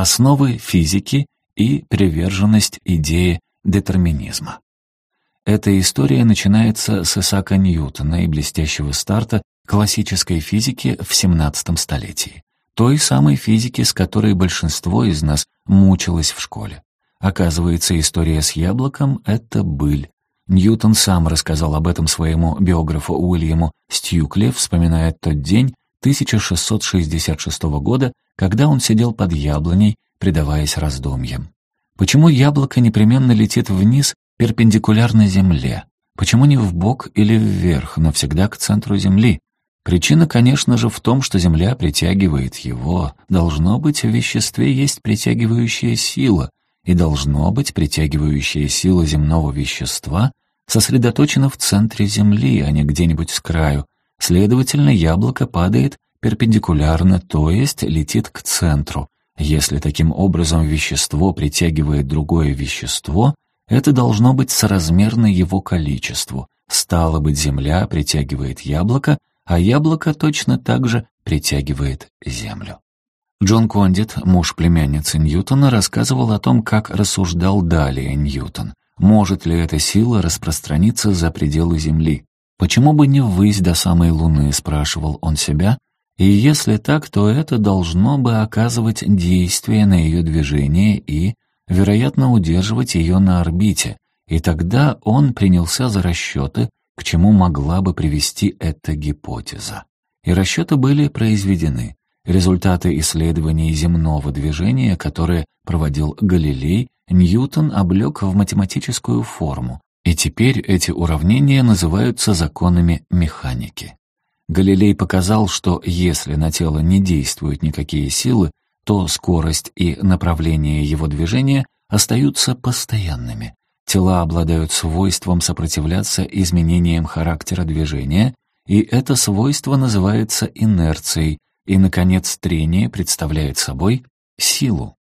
основы физики и приверженность идеи детерминизма. Эта история начинается с Исаака Ньютона и блестящего старта классической физики в 17 столетии. Той самой физики, с которой большинство из нас мучилось в школе. Оказывается, история с яблоком — это быль. Ньютон сам рассказал об этом своему биографу Уильяму Стюкле, вспоминая тот день, 1666 года, когда он сидел под яблоней, предаваясь раздумьям. Почему яблоко непременно летит вниз, перпендикулярно земле? Почему не в бок или вверх, но всегда к центру земли? Причина, конечно же, в том, что земля притягивает его. Должно быть, в веществе есть притягивающая сила, и должно быть, притягивающая сила земного вещества сосредоточена в центре земли, а не где-нибудь с краю, Следовательно, яблоко падает перпендикулярно, то есть летит к центру. Если таким образом вещество притягивает другое вещество, это должно быть соразмерно его количеству. Стало быть, земля притягивает яблоко, а яблоко точно так же притягивает землю. Джон Кондит, муж племянницы Ньютона, рассказывал о том, как рассуждал далее Ньютон. Может ли эта сила распространиться за пределы Земли? «Почему бы не ввысь до самой Луны?» — спрашивал он себя. «И если так, то это должно бы оказывать действие на ее движение и, вероятно, удерживать ее на орбите». И тогда он принялся за расчеты, к чему могла бы привести эта гипотеза. И расчеты были произведены. Результаты исследований земного движения, которые проводил Галилей, Ньютон облег в математическую форму, и теперь эти уравнения называются законами механики. Галилей показал, что если на тело не действуют никакие силы, то скорость и направление его движения остаются постоянными. Тела обладают свойством сопротивляться изменениям характера движения, и это свойство называется инерцией, и, наконец, трение представляет собой силу.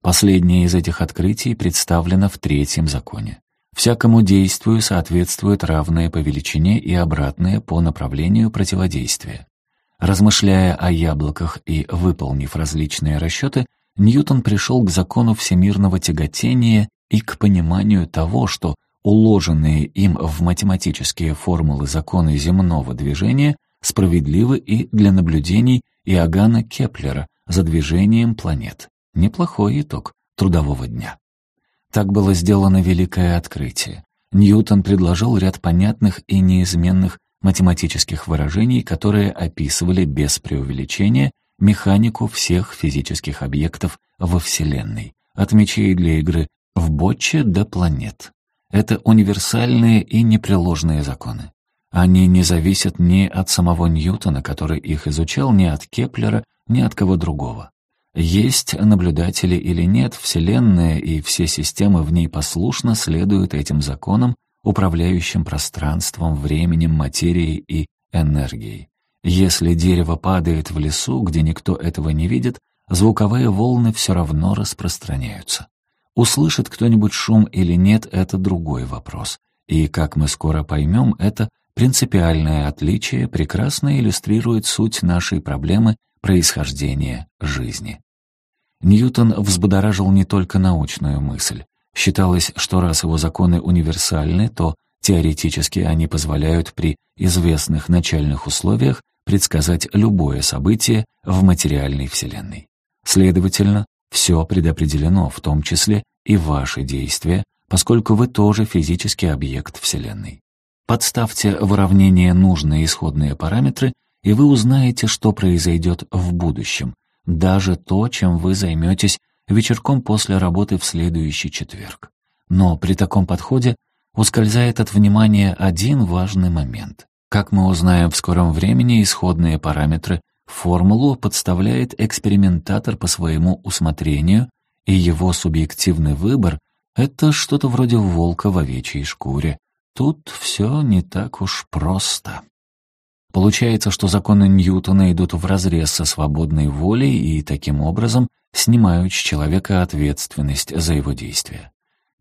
Последнее из этих открытий представлено в третьем законе. Всякому действию соответствует равное по величине и обратное по направлению противодействия. Размышляя о яблоках и выполнив различные расчеты, Ньютон пришел к закону всемирного тяготения и к пониманию того, что уложенные им в математические формулы законы земного движения справедливы и для наблюдений Иоганна Кеплера за движением планет. Неплохой итог трудового дня. Так было сделано великое открытие. Ньютон предложил ряд понятных и неизменных математических выражений, которые описывали без преувеличения механику всех физических объектов во Вселенной, от мечей для игры в ботче до планет. Это универсальные и непреложные законы. Они не зависят ни от самого Ньютона, который их изучал, ни от Кеплера, ни от кого другого есть наблюдатели или нет, Вселенная и все системы в ней послушно следуют этим законам, управляющим пространством, временем, материей и энергией. Если дерево падает в лесу, где никто этого не видит, звуковые волны все равно распространяются. Услышит кто-нибудь шум или нет, это другой вопрос. И, как мы скоро поймем, это принципиальное отличие прекрасно иллюстрирует суть нашей проблемы происхождения жизни. Ньютон взбудоражил не только научную мысль. Считалось, что раз его законы универсальны, то теоретически они позволяют при известных начальных условиях предсказать любое событие в материальной Вселенной. Следовательно, все предопределено, в том числе и ваши действия, поскольку вы тоже физический объект Вселенной. Подставьте в уравнение нужные исходные параметры, и вы узнаете, что произойдет в будущем, даже то, чем вы займетесь вечерком после работы в следующий четверг. Но при таком подходе ускользает от внимания один важный момент. Как мы узнаем в скором времени исходные параметры, формулу подставляет экспериментатор по своему усмотрению, и его субъективный выбор — это что-то вроде волка в овечьей шкуре. Тут все не так уж просто. Получается, что законы Ньютона идут вразрез со свободной волей и, таким образом, снимают с человека ответственность за его действия.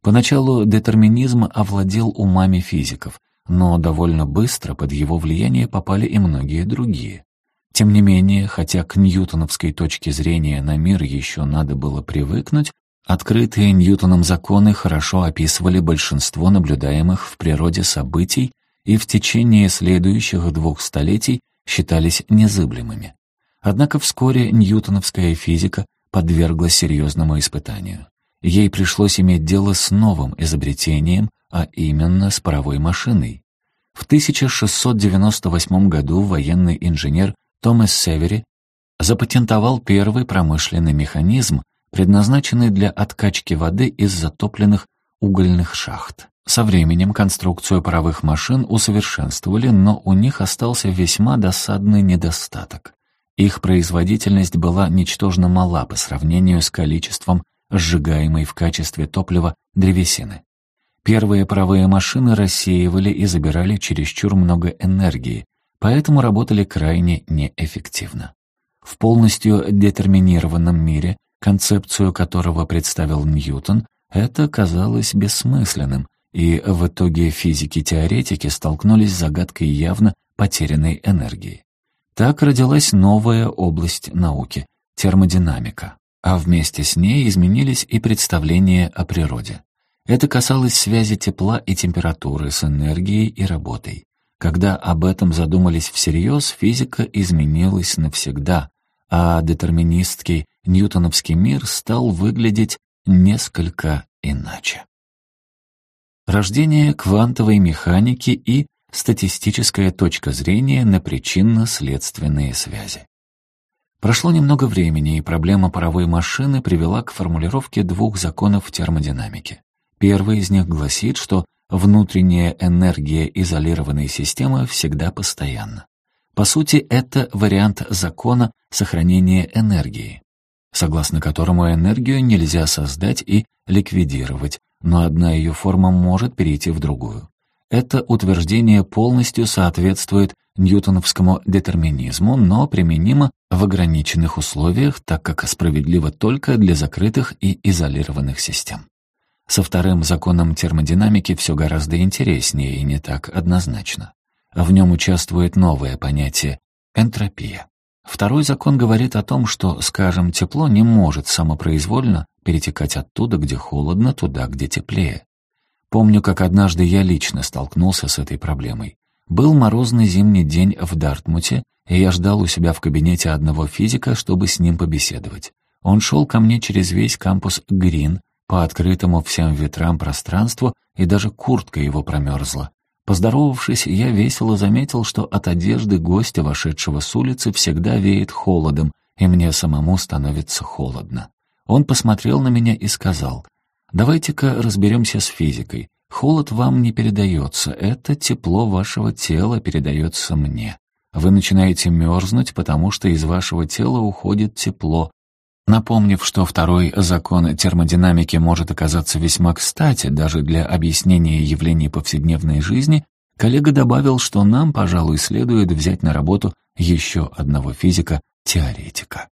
Поначалу детерминизм овладел умами физиков, но довольно быстро под его влияние попали и многие другие. Тем не менее, хотя к ньютоновской точке зрения на мир еще надо было привыкнуть, открытые Ньютоном законы хорошо описывали большинство наблюдаемых в природе событий и в течение следующих двух столетий считались незыблемыми. Однако вскоре ньютоновская физика подвергла серьезному испытанию. Ей пришлось иметь дело с новым изобретением, а именно с паровой машиной. В 1698 году военный инженер Томас Севери запатентовал первый промышленный механизм, предназначенный для откачки воды из затопленных угольных шахт. Со временем конструкцию паровых машин усовершенствовали, но у них остался весьма досадный недостаток. Их производительность была ничтожно мала по сравнению с количеством сжигаемой в качестве топлива древесины. Первые паровые машины рассеивали и забирали чересчур много энергии, поэтому работали крайне неэффективно. В полностью детерминированном мире, концепцию которого представил Ньютон, это казалось бессмысленным, и в итоге физики-теоретики столкнулись с загадкой явно потерянной энергии. Так родилась новая область науки — термодинамика, а вместе с ней изменились и представления о природе. Это касалось связи тепла и температуры с энергией и работой. Когда об этом задумались всерьез, физика изменилась навсегда, а детерминистский ньютоновский мир стал выглядеть несколько иначе рождение квантовой механики и статистическая точка зрения на причинно-следственные связи. Прошло немного времени, и проблема паровой машины привела к формулировке двух законов термодинамики. Первый из них гласит, что внутренняя энергия изолированной системы всегда постоянна. По сути, это вариант закона сохранения энергии, согласно которому энергию нельзя создать и ликвидировать, но одна ее форма может перейти в другую. Это утверждение полностью соответствует ньютоновскому детерминизму, но применимо в ограниченных условиях, так как справедливо только для закрытых и изолированных систем. Со вторым законом термодинамики все гораздо интереснее и не так однозначно. В нем участвует новое понятие — энтропия. Второй закон говорит о том, что, скажем, тепло не может самопроизвольно перетекать оттуда, где холодно, туда, где теплее. Помню, как однажды я лично столкнулся с этой проблемой. Был морозный зимний день в Дартмуте, и я ждал у себя в кабинете одного физика, чтобы с ним побеседовать. Он шел ко мне через весь кампус Грин, по открытому всем ветрам пространству, и даже куртка его промерзла. Поздоровавшись, я весело заметил, что от одежды гостя, вошедшего с улицы, всегда веет холодом, и мне самому становится холодно. Он посмотрел на меня и сказал, «Давайте-ка разберемся с физикой. Холод вам не передается, это тепло вашего тела передается мне. Вы начинаете мерзнуть, потому что из вашего тела уходит тепло, Напомнив, что второй закон термодинамики может оказаться весьма кстати даже для объяснения явлений повседневной жизни, коллега добавил, что нам, пожалуй, следует взять на работу еще одного физика-теоретика.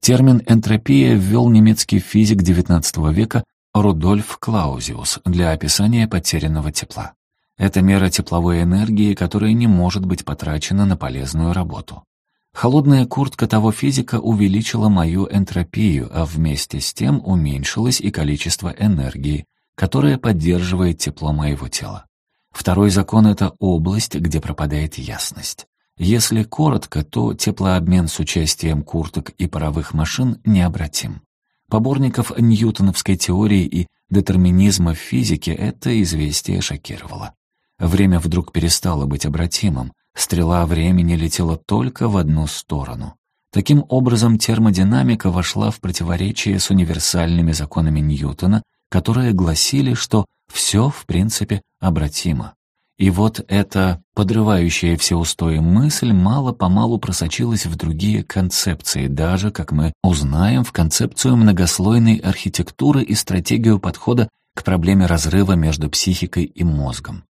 Термин «энтропия» ввел немецкий физик XIX века Рудольф Клаузиус для описания потерянного тепла. Это мера тепловой энергии, которая не может быть потрачена на полезную работу. Холодная куртка того физика увеличила мою энтропию, а вместе с тем уменьшилось и количество энергии, которое поддерживает тепло моего тела. Второй закон — это область, где пропадает ясность. Если коротко, то теплообмен с участием курток и паровых машин необратим. Поборников ньютоновской теории и детерминизма в физике это известие шокировало. Время вдруг перестало быть обратимым, Стрела времени летела только в одну сторону. Таким образом, термодинамика вошла в противоречие с универсальными законами Ньютона, которые гласили, что все, в принципе, обратимо. И вот эта подрывающая все устои мысль мало-помалу просочилась в другие концепции, даже, как мы узнаем, в концепцию многослойной архитектуры и стратегию подхода к проблеме разрыва между психикой и мозгом.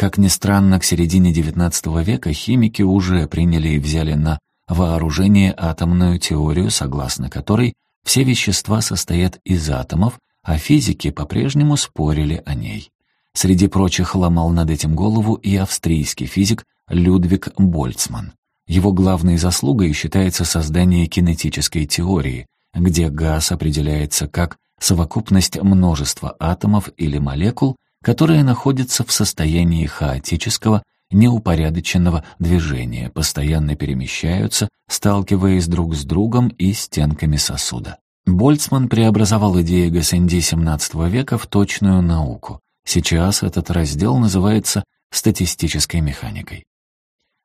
Как ни странно, к середине XIX века химики уже приняли и взяли на вооружение атомную теорию, согласно которой все вещества состоят из атомов, а физики по-прежнему спорили о ней. Среди прочих ломал над этим голову и австрийский физик Людвиг Больцман. Его главной заслугой считается создание кинетической теории, где газ определяется как совокупность множества атомов или молекул, которая находится в состоянии хаотического, неупорядоченного движения, постоянно перемещаются, сталкиваясь друг с другом и стенками сосуда. Больцман преобразовал идеи ГСНД XVII века в точную науку. Сейчас этот раздел называется статистической механикой.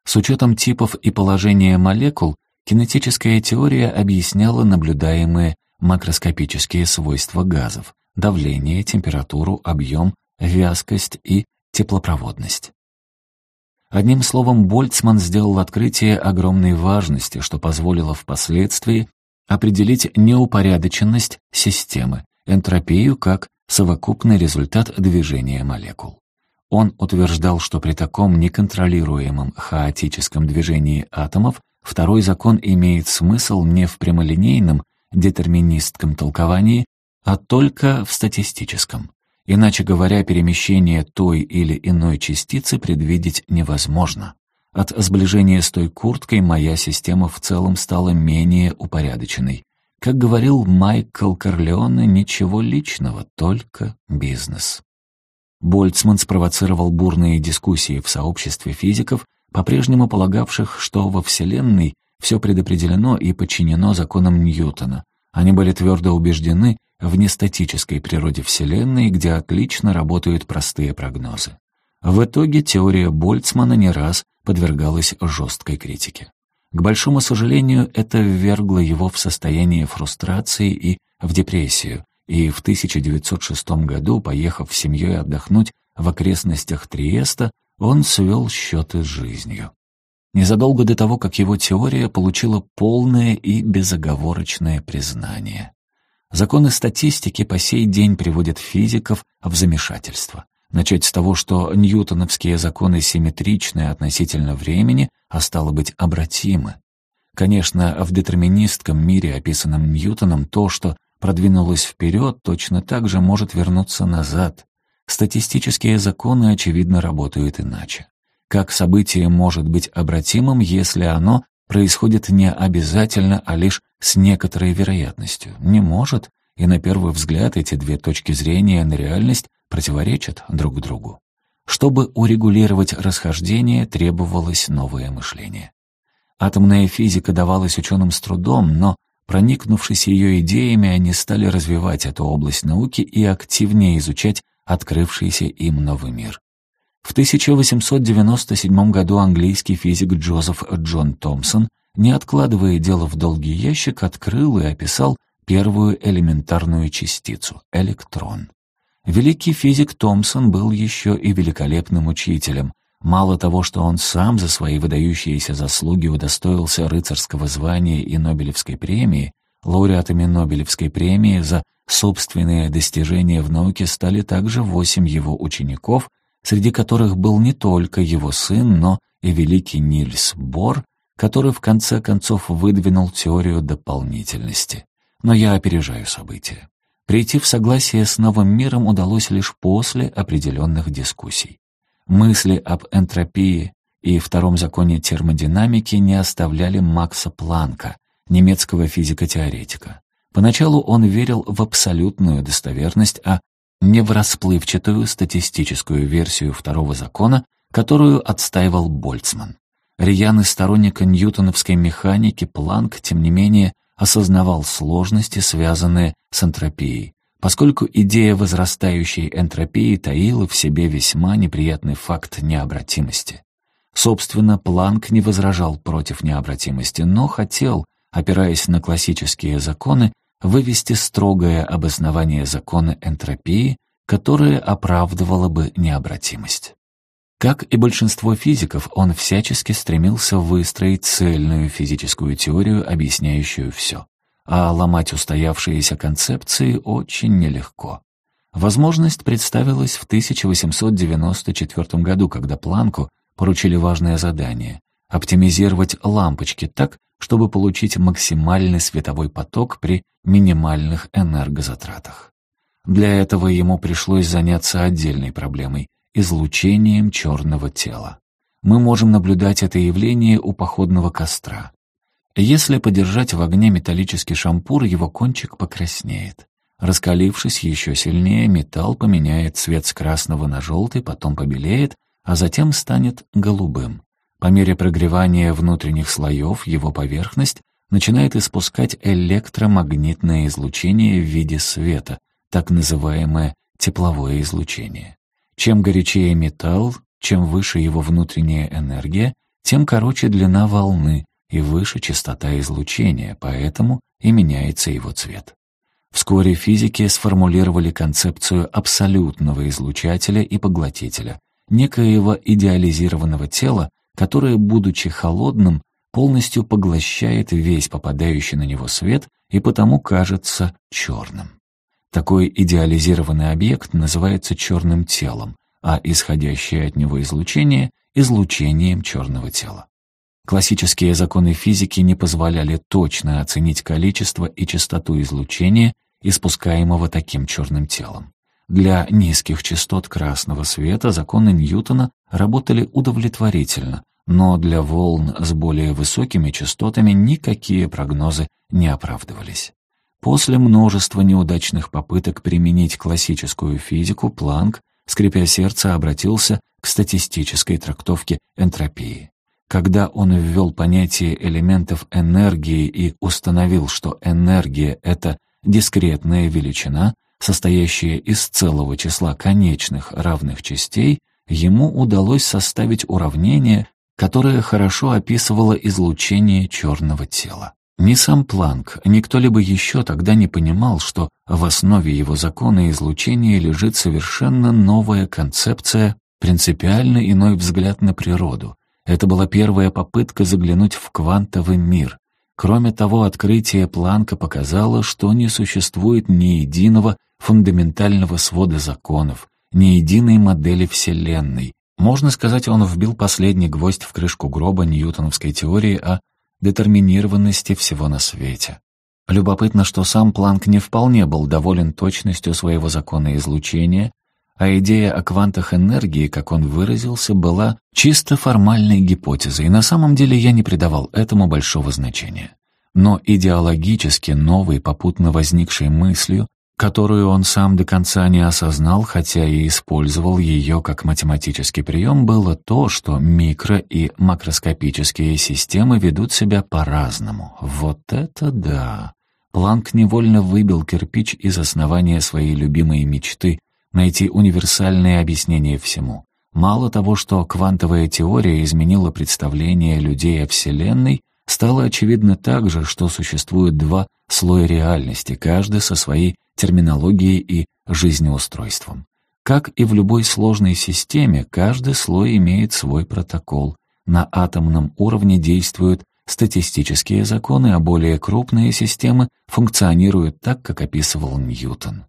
С учетом типов и положения молекул, кинетическая теория объясняла наблюдаемые макроскопические свойства газов – давление, температуру, объем, вязкость и теплопроводность. Одним словом, Больцман сделал открытие огромной важности, что позволило впоследствии определить неупорядоченность системы, энтропию как совокупный результат движения молекул. Он утверждал, что при таком неконтролируемом хаотическом движении атомов второй закон имеет смысл не в прямолинейном, детерминистском толковании, а только в статистическом. Иначе говоря, перемещение той или иной частицы предвидеть невозможно. От сближения с той курткой моя система в целом стала менее упорядоченной. Как говорил Майкл Корлеоне, ничего личного, только бизнес. Больцман спровоцировал бурные дискуссии в сообществе физиков, по-прежнему полагавших, что во Вселенной все предопределено и подчинено законам Ньютона. Они были твердо убеждены, в нестатической природе Вселенной, где отлично работают простые прогнозы. В итоге теория Больцмана не раз подвергалась жесткой критике. К большому сожалению, это ввергло его в состояние фрустрации и в депрессию, и в 1906 году, поехав с семьей отдохнуть в окрестностях Триеста, он свел счеты с жизнью. Незадолго до того, как его теория получила полное и безоговорочное признание. Законы статистики по сей день приводят физиков в замешательство. Начать с того, что ньютоновские законы симметричны относительно времени, а стало быть, обратимы. Конечно, в детерминистском мире, описанном Ньютоном, то, что продвинулось вперед, точно так же может вернуться назад. Статистические законы, очевидно, работают иначе. Как событие может быть обратимым, если оно происходит не обязательно, а лишь с некоторой вероятностью. Не может, и на первый взгляд эти две точки зрения на реальность противоречат друг другу. Чтобы урегулировать расхождение, требовалось новое мышление. Атомная физика давалась ученым с трудом, но, проникнувшись ее идеями, они стали развивать эту область науки и активнее изучать открывшийся им новый мир. В 1897 году английский физик Джозеф Джон Томпсон, не откладывая дело в долгий ящик, открыл и описал первую элементарную частицу — электрон. Великий физик Томпсон был еще и великолепным учителем. Мало того, что он сам за свои выдающиеся заслуги удостоился рыцарского звания и Нобелевской премии, лауреатами Нобелевской премии за собственные достижения в науке стали также восемь его учеников, среди которых был не только его сын, но и великий Нильс Бор, который в конце концов выдвинул теорию дополнительности. Но я опережаю события. Прийти в согласие с новым миром удалось лишь после определенных дискуссий. Мысли об энтропии и втором законе термодинамики не оставляли Макса Планка, немецкого физико-теоретика. Поначалу он верил в абсолютную достоверность, а не в расплывчатую статистическую версию второго закона, которую отстаивал Больцман. Рьяный сторонник ньютоновской механики Планк, тем не менее, осознавал сложности, связанные с энтропией, поскольку идея возрастающей энтропии таила в себе весьма неприятный факт необратимости. Собственно, Планк не возражал против необратимости, но хотел, опираясь на классические законы, вывести строгое обоснование закона энтропии, которое оправдывало бы необратимость. Как и большинство физиков, он всячески стремился выстроить цельную физическую теорию, объясняющую все. А ломать устоявшиеся концепции очень нелегко. Возможность представилась в 1894 году, когда Планку поручили важное задание — оптимизировать лампочки так, чтобы получить максимальный световой поток при минимальных энергозатратах. Для этого ему пришлось заняться отдельной проблемой – излучением черного тела. Мы можем наблюдать это явление у походного костра. Если подержать в огне металлический шампур, его кончик покраснеет. Раскалившись еще сильнее, металл поменяет цвет с красного на желтый, потом побелеет, а затем станет голубым. По мере прогревания внутренних слоев его поверхность начинает испускать электромагнитное излучение в виде света, так называемое тепловое излучение. Чем горячее металл, чем выше его внутренняя энергия, тем короче длина волны и выше частота излучения, поэтому и меняется его цвет. Вскоре физики сформулировали концепцию абсолютного излучателя и поглотителя, некоего идеализированного тела, которое, будучи холодным, полностью поглощает весь попадающий на него свет и потому кажется черным. Такой идеализированный объект называется черным телом, а исходящее от него излучение — излучением черного тела. Классические законы физики не позволяли точно оценить количество и частоту излучения, испускаемого таким черным телом. Для низких частот красного света законы Ньютона работали удовлетворительно, но для волн с более высокими частотами никакие прогнозы не оправдывались. После множества неудачных попыток применить классическую физику, Планк, скрипя сердце, обратился к статистической трактовке энтропии. Когда он ввел понятие элементов энергии и установил, что энергия — это дискретная величина, состоящее из целого числа конечных равных частей, ему удалось составить уравнение, которое хорошо описывало излучение черного тела. Ни сам Планк, ни кто-либо еще тогда не понимал, что в основе его закона излучения лежит совершенно новая концепция, принципиально иной взгляд на природу. Это была первая попытка заглянуть в квантовый мир. Кроме того, открытие Планка показало, что не существует ни единого фундаментального свода законов, ни единой модели Вселенной. Можно сказать, он вбил последний гвоздь в крышку гроба ньютоновской теории о детерминированности всего на свете. Любопытно, что сам Планк не вполне был доволен точностью своего закона излучения, а идея о квантах энергии, как он выразился, была чисто формальной гипотезой, и на самом деле я не придавал этому большого значения. Но идеологически новой, попутно возникшей мыслью, которую он сам до конца не осознал, хотя и использовал ее как математический прием, было то, что микро- и макроскопические системы ведут себя по-разному. Вот это да! Планк невольно выбил кирпич из основания своей любимой мечты — найти универсальное объяснение всему. Мало того, что квантовая теория изменила представление людей о Вселенной, стало очевидно также, что существует два слоя реальности, каждый со своей терминологией и жизнеустройством. Как и в любой сложной системе, каждый слой имеет свой протокол. На атомном уровне действуют статистические законы, а более крупные системы функционируют так, как описывал Ньютон.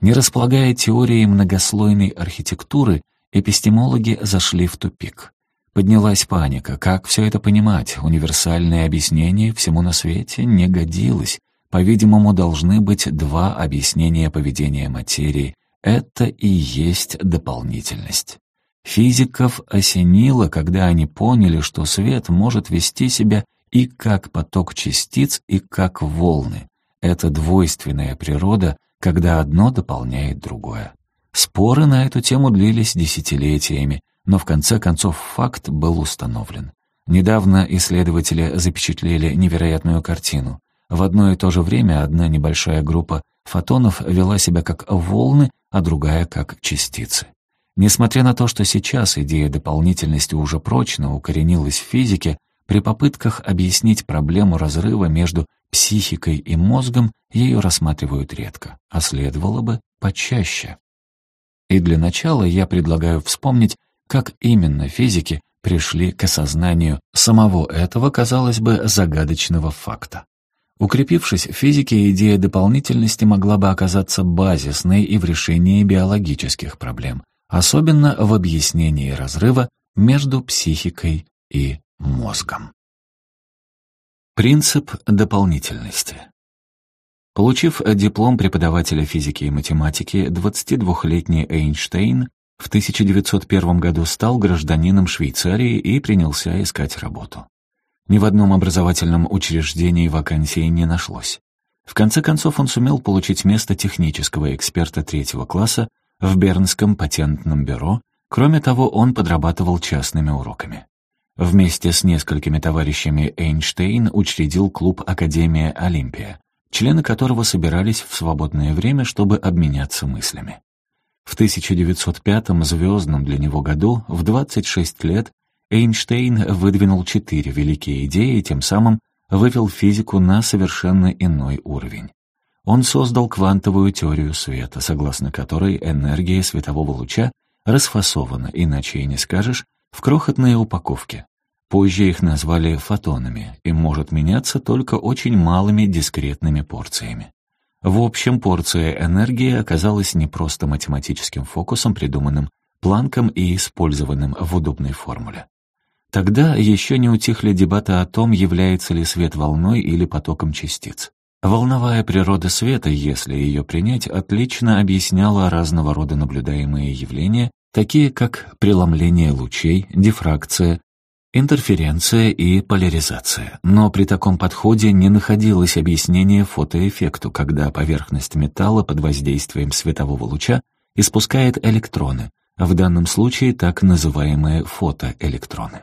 Не располагая теорией многослойной архитектуры, эпистемологи зашли в тупик. Поднялась паника, как все это понимать, универсальное объяснение всему на свете не годилось, по-видимому, должны быть два объяснения поведения материи. Это и есть дополнительность. Физиков осенило, когда они поняли, что свет может вести себя и как поток частиц, и как волны. Это двойственная природа, когда одно дополняет другое. Споры на эту тему длились десятилетиями, но в конце концов факт был установлен. Недавно исследователи запечатлели невероятную картину. В одно и то же время одна небольшая группа фотонов вела себя как волны, а другая как частицы. Несмотря на то, что сейчас идея дополнительности уже прочно укоренилась в физике, при попытках объяснить проблему разрыва между психикой и мозгом ее рассматривают редко, а следовало бы почаще. И для начала я предлагаю вспомнить, как именно физики пришли к осознанию самого этого, казалось бы, загадочного факта. Укрепившись в физике, идея дополнительности могла бы оказаться базисной и в решении биологических проблем, особенно в объяснении разрыва между психикой и мозгом. Принцип дополнительности Получив диплом преподавателя физики и математики, 22-летний Эйнштейн в 1901 году стал гражданином Швейцарии и принялся искать работу. Ни в одном образовательном учреждении вакансии не нашлось. В конце концов он сумел получить место технического эксперта третьего класса в Бернском патентном бюро, кроме того, он подрабатывал частными уроками. Вместе с несколькими товарищами Эйнштейн учредил клуб «Академия Олимпия», члены которого собирались в свободное время, чтобы обменяться мыслями. В 1905-м звездном для него году, в 26 лет, Эйнштейн выдвинул четыре великие идеи и тем самым вывел физику на совершенно иной уровень. Он создал квантовую теорию света, согласно которой энергия светового луча расфасована, иначе и не скажешь, в крохотные упаковки. Позже их назвали фотонами и может меняться только очень малыми дискретными порциями. В общем, порция энергии оказалась не просто математическим фокусом, придуманным Планком и использованным в удобной формуле. Тогда еще не утихли дебаты о том, является ли свет волной или потоком частиц. Волновая природа света, если ее принять, отлично объясняла разного рода наблюдаемые явления, такие как преломление лучей, дифракция, интерференция и поляризация. Но при таком подходе не находилось объяснения фотоэффекту, когда поверхность металла под воздействием светового луча испускает электроны, в данном случае так называемые фотоэлектроны.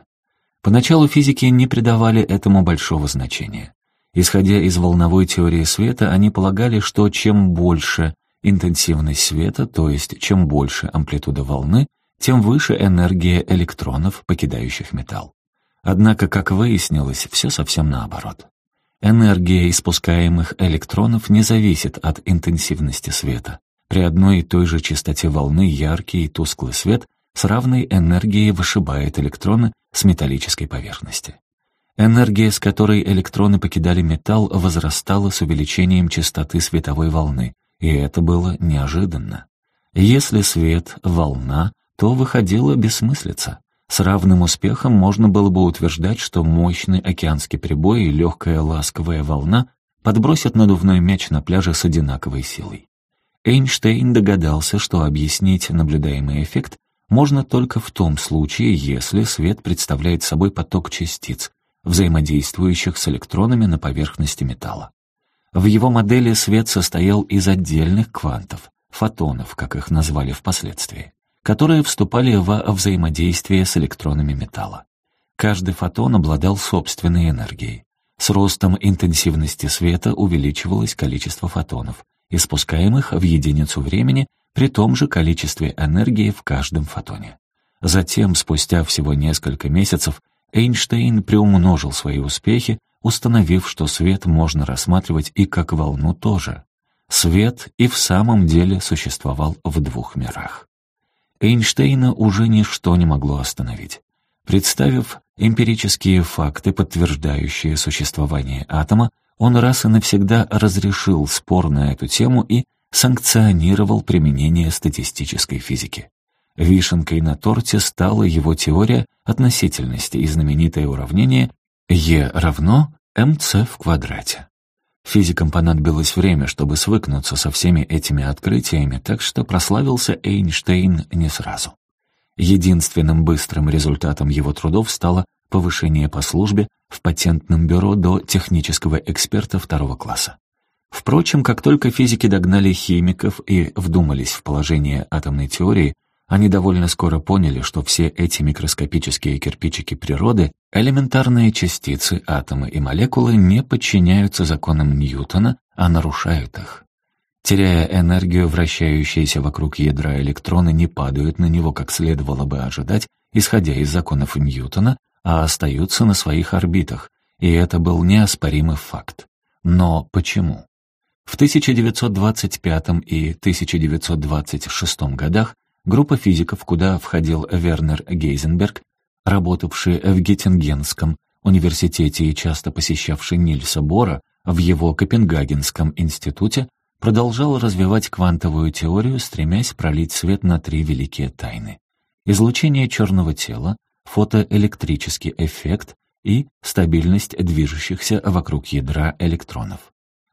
Поначалу физики не придавали этому большого значения. Исходя из волновой теории света, они полагали, что чем больше интенсивность света, то есть чем больше амплитуда волны, тем выше энергия электронов, покидающих металл. Однако, как выяснилось, все совсем наоборот. Энергия испускаемых электронов не зависит от интенсивности света. При одной и той же частоте волны яркий и тусклый свет с равной энергией вышибает электроны с металлической поверхности. Энергия, с которой электроны покидали металл, возрастала с увеличением частоты световой волны, и это было неожиданно. Если свет — волна, то выходила бессмыслица. С равным успехом можно было бы утверждать, что мощный океанский прибой и легкая ласковая волна подбросят надувной мяч на пляже с одинаковой силой. Эйнштейн догадался, что объяснить наблюдаемый эффект можно только в том случае, если свет представляет собой поток частиц, взаимодействующих с электронами на поверхности металла. В его модели свет состоял из отдельных квантов, фотонов, как их назвали впоследствии, которые вступали во взаимодействие с электронами металла. Каждый фотон обладал собственной энергией. С ростом интенсивности света увеличивалось количество фотонов, испускаемых в единицу времени при том же количестве энергии в каждом фотоне. Затем, спустя всего несколько месяцев, Эйнштейн приумножил свои успехи, установив, что свет можно рассматривать и как волну тоже. Свет и в самом деле существовал в двух мирах. Эйнштейна уже ничто не могло остановить. Представив эмпирические факты, подтверждающие существование атома, он раз и навсегда разрешил спор на эту тему и санкционировал применение статистической физики. Вишенкой на торте стала его теория относительности и знаменитое уравнение Е равно mc в квадрате. Физикам понадобилось время, чтобы свыкнуться со всеми этими открытиями, так что прославился Эйнштейн не сразу. Единственным быстрым результатом его трудов стало повышение по службе в патентном бюро до технического эксперта второго класса. Впрочем, как только физики догнали химиков и вдумались в положение атомной теории, они довольно скоро поняли, что все эти микроскопические кирпичики природы, элементарные частицы, атомы и молекулы не подчиняются законам Ньютона, а нарушают их. Теряя энергию, вращающиеся вокруг ядра электроны не падают на него, как следовало бы ожидать, исходя из законов Ньютона, а остаются на своих орбитах, и это был неоспоримый факт. Но почему? В 1925 и 1926 годах группа физиков, куда входил Вернер Гейзенберг, работавший в Геттингенском университете и часто посещавший Нильса Бора в его Копенгагенском институте, продолжал развивать квантовую теорию, стремясь пролить свет на три великие тайны. Излучение черного тела, фотоэлектрический эффект и стабильность движущихся вокруг ядра электронов.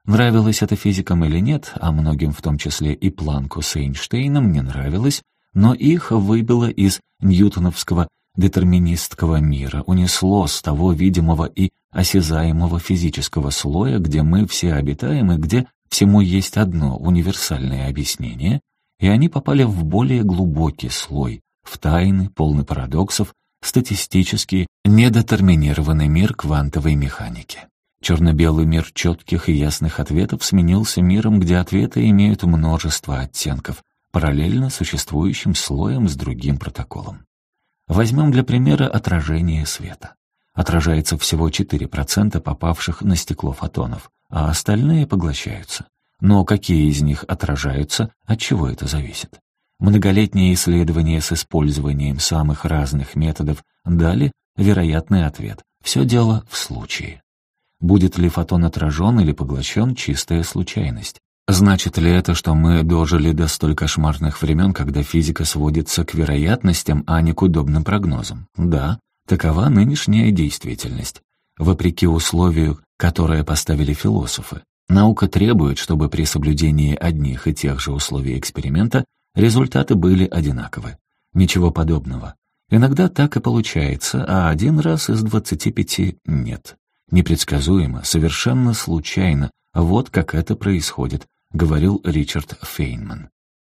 Нравилась это физикам или нет, а многим, в том числе и Планку с Эйнштейном, не нравилось, но их выбило из ньютоновского детерминистского мира, унесло с того видимого и осязаемого физического слоя, где мы все обитаем и где всему есть одно универсальное объяснение, и они попали в более глубокий слой, в тайны, полный парадоксов, статистически недетерминированный мир квантовой механики. Черно-белый мир четких и ясных ответов сменился миром, где ответы имеют множество оттенков, параллельно существующим слоем с другим протоколом. Возьмем для примера отражение света. Отражается всего 4% попавших на стекло фотонов, а остальные поглощаются. Но какие из них отражаются, от чего это зависит? Многолетние исследования с использованием самых разных методов дали вероятный ответ. Все дело в случае. Будет ли фотон отражен или поглощен — чистая случайность. Значит ли это, что мы дожили до столь кошмарных времен, когда физика сводится к вероятностям, а не к удобным прогнозам? Да, такова нынешняя действительность. Вопреки условию, которое поставили философы, наука требует, чтобы при соблюдении одних и тех же условий эксперимента результаты были одинаковы. Ничего подобного. Иногда так и получается, а один раз из 25 нет непредсказуемо, совершенно случайно. Вот как это происходит, говорил Ричард Фейнман.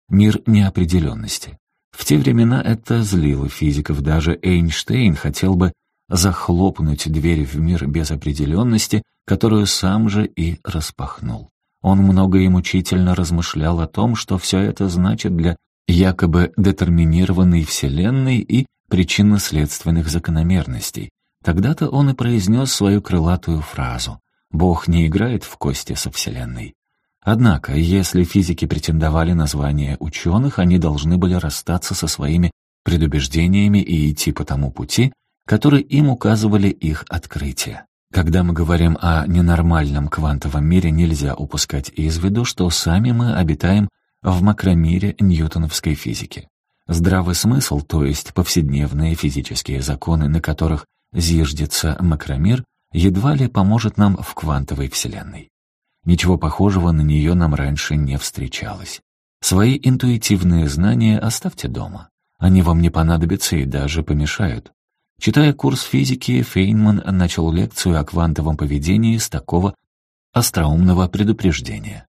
Мир неопределенности. В те времена это злило физиков, даже Эйнштейн хотел бы захлопнуть дверь в мир без определенности, которую сам же и распахнул. Он много и мучительно размышлял о том, что все это значит для якобы детерминированной Вселенной и причинно-следственных закономерностей, Тогда-то он и произнес свою крылатую фразу «Бог не играет в кости со Вселенной». Однако, если физики претендовали на звание ученых, они должны были расстаться со своими предубеждениями и идти по тому пути, который им указывали их открытия. Когда мы говорим о ненормальном квантовом мире, нельзя упускать из виду, что сами мы обитаем в макромире ньютоновской физики. Здравый смысл, то есть повседневные физические законы, на которых зиждется макромир едва ли поможет нам в квантовой вселенной. Ничего похожего на нее нам раньше не встречалось. Свои интуитивные знания оставьте дома. Они вам не понадобятся и даже помешают. Читая курс физики, Фейнман начал лекцию о квантовом поведении с такого остроумного предупреждения.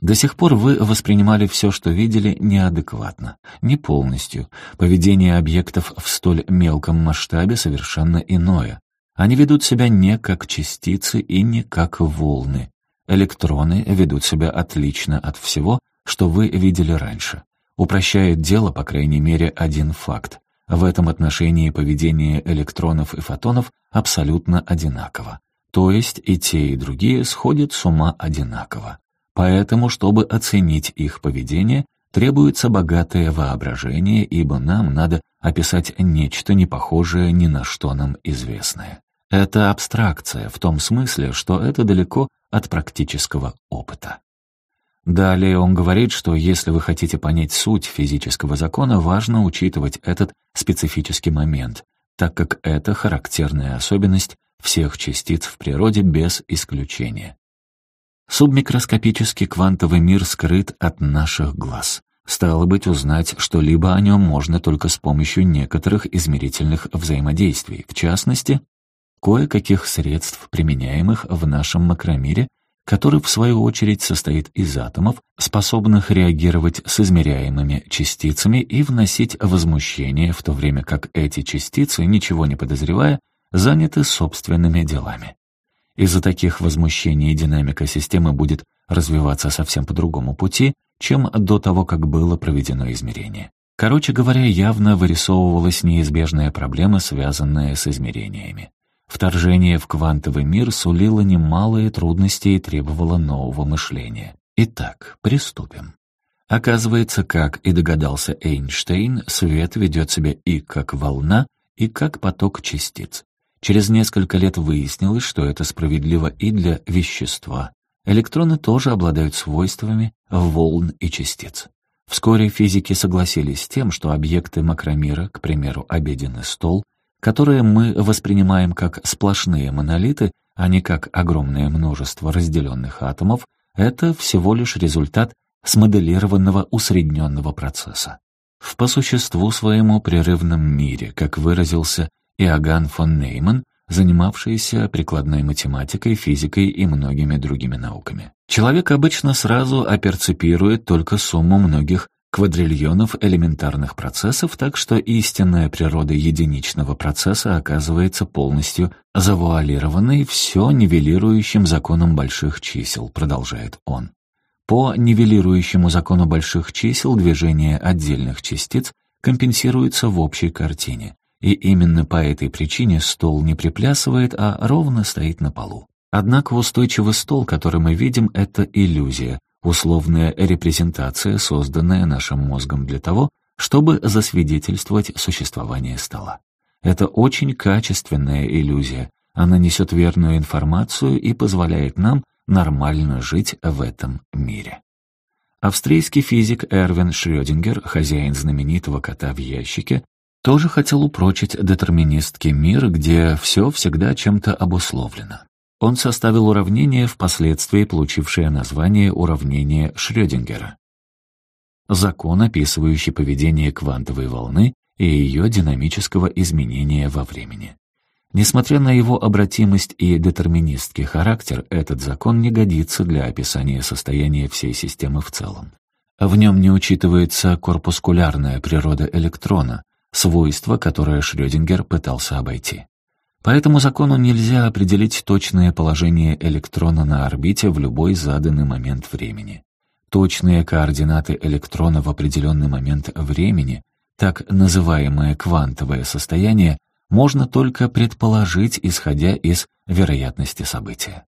До сих пор вы воспринимали все, что видели, неадекватно, не полностью. Поведение объектов в столь мелком масштабе совершенно иное. Они ведут себя не как частицы и не как волны. Электроны ведут себя отлично от всего, что вы видели раньше. Упрощает дело, по крайней мере, один факт. В этом отношении поведение электронов и фотонов абсолютно одинаково. То есть и те, и другие сходят с ума одинаково. Поэтому, чтобы оценить их поведение, требуется богатое воображение, ибо нам надо описать нечто не похожее ни на что нам известное. Это абстракция в том смысле, что это далеко от практического опыта. Далее он говорит, что если вы хотите понять суть физического закона, важно учитывать этот специфический момент, так как это характерная особенность всех частиц в природе без исключения. Субмикроскопический квантовый мир скрыт от наших глаз. Стало быть, узнать что-либо о нем можно только с помощью некоторых измерительных взаимодействий, в частности, кое-каких средств, применяемых в нашем макромире, который, в свою очередь, состоит из атомов, способных реагировать с измеряемыми частицами и вносить возмущение, в то время как эти частицы, ничего не подозревая, заняты собственными делами. Из-за таких возмущений динамика системы будет развиваться совсем по другому пути, чем до того, как было проведено измерение. Короче говоря, явно вырисовывалась неизбежная проблема, связанная с измерениями. Вторжение в квантовый мир сулило немалые трудности и требовало нового мышления. Итак, приступим. Оказывается, как и догадался Эйнштейн, свет ведет себя и как волна, и как поток частиц. Через несколько лет выяснилось, что это справедливо и для вещества. Электроны тоже обладают свойствами волн и частиц. Вскоре физики согласились с тем, что объекты макромира, к примеру, обеденный стол, которые мы воспринимаем как сплошные монолиты, а не как огромное множество разделенных атомов, это всего лишь результат смоделированного усредненного процесса. В по существу своему прерывном мире, как выразился Иоганн фон Нейман, занимавшийся прикладной математикой, физикой и многими другими науками. Человек обычно сразу оперцепирует только сумму многих квадриллионов элементарных процессов, так что истинная природа единичного процесса оказывается полностью завуалированной все нивелирующим законом больших чисел, продолжает он. По нивелирующему закону больших чисел движение отдельных частиц компенсируется в общей картине. И именно по этой причине стол не приплясывает, а ровно стоит на полу. Однако устойчивый стол, который мы видим, — это иллюзия, условная репрезентация, созданная нашим мозгом для того, чтобы засвидетельствовать существование стола. Это очень качественная иллюзия. Она несет верную информацию и позволяет нам нормально жить в этом мире. Австрийский физик Эрвин Шрёдингер, хозяин знаменитого кота в ящике, тоже хотел упрочить детерминистский мир, где все всегда чем-то обусловлено. Он составил уравнение, впоследствии получившее название уравнение Шрёдингера. Закон, описывающий поведение квантовой волны и ее динамического изменения во времени. Несмотря на его обратимость и детерминистский характер, этот закон не годится для описания состояния всей системы в целом. В нем не учитывается корпускулярная природа электрона, свойство, которое Шрёдингер пытался обойти. По этому закону нельзя определить точное положение электрона на орбите в любой заданный момент времени. Точные координаты электрона в определенный момент времени, так называемое квантовое состояние, можно только предположить, исходя из вероятности события.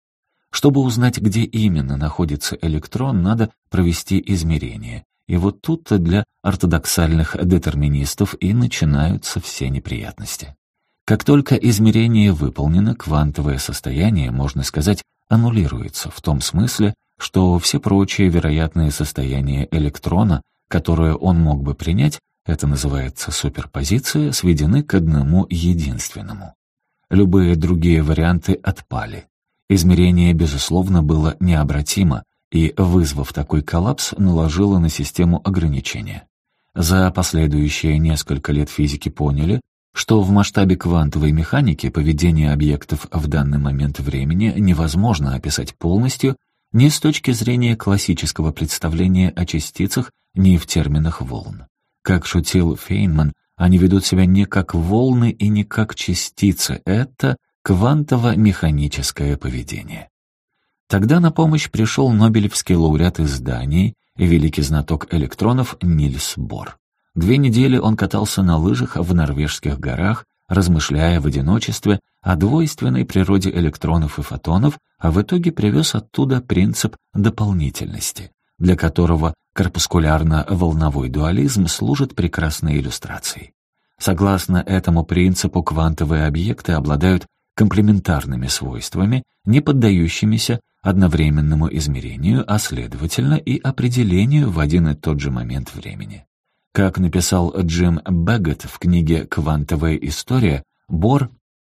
Чтобы узнать, где именно находится электрон, надо провести измерение, и вот тут-то для ортодоксальных детерминистов и начинаются все неприятности. Как только измерение выполнено, квантовое состояние, можно сказать, аннулируется в том смысле, что все прочие вероятные состояния электрона, которые он мог бы принять, это называется суперпозиция, сведены к одному единственному. Любые другие варианты отпали. Измерение, безусловно, было необратимо, и, вызвав такой коллапс, наложила на систему ограничения. За последующие несколько лет физики поняли, что в масштабе квантовой механики поведение объектов в данный момент времени невозможно описать полностью ни с точки зрения классического представления о частицах, ни в терминах волн. Как шутил Фейнман, они ведут себя не как волны и не как частицы. Это квантово-механическое поведение. Тогда на помощь пришел Нобелевский лауреат из Дании, великий знаток электронов Нильс Бор. Две недели он катался на лыжах в норвежских горах, размышляя в одиночестве о двойственной природе электронов и фотонов, а в итоге привез оттуда принцип дополнительности, для которого корпускулярно-волновой дуализм служит прекрасной иллюстрацией. Согласно этому принципу, квантовые объекты обладают комплементарными свойствами, не поддающимися Одновременному измерению а следовательно и определению в один и тот же момент времени. Как написал Джим Бэггет в книге «Квантовая история», Бор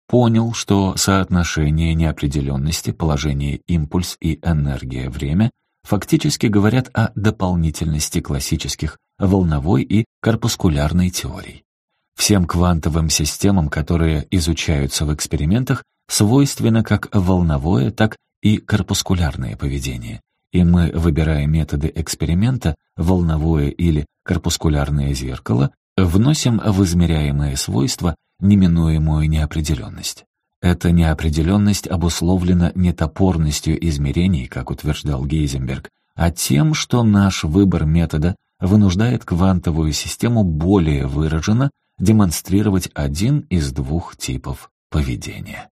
понял, что соотношение неопределенности, положение импульс и энергия-время фактически говорят о дополнительности классических волновой и корпускулярной теорий. Всем квантовым системам, которые изучаются в экспериментах, свойственно как волновое, так и корпускулярное поведение, и мы, выбирая методы эксперимента, волновое или корпускулярное зеркало, вносим в измеряемые свойства неминуемую неопределенность. Эта неопределенность обусловлена не топорностью измерений, как утверждал Гейзенберг, а тем, что наш выбор метода вынуждает квантовую систему более выраженно демонстрировать один из двух типов поведения.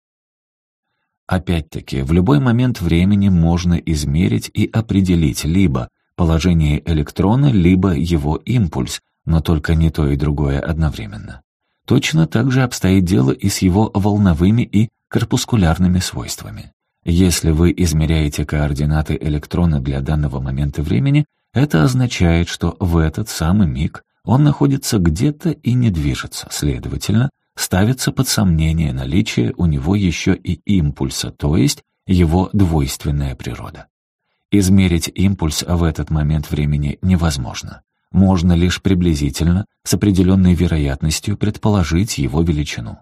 Опять-таки, в любой момент времени можно измерить и определить либо положение электрона, либо его импульс, но только не то и другое одновременно. Точно так же обстоит дело и с его волновыми и корпускулярными свойствами. Если вы измеряете координаты электрона для данного момента времени, это означает, что в этот самый миг он находится где-то и не движется, следовательно, ставится под сомнение наличие у него еще и импульса, то есть его двойственная природа. Измерить импульс в этот момент времени невозможно. Можно лишь приблизительно, с определенной вероятностью, предположить его величину.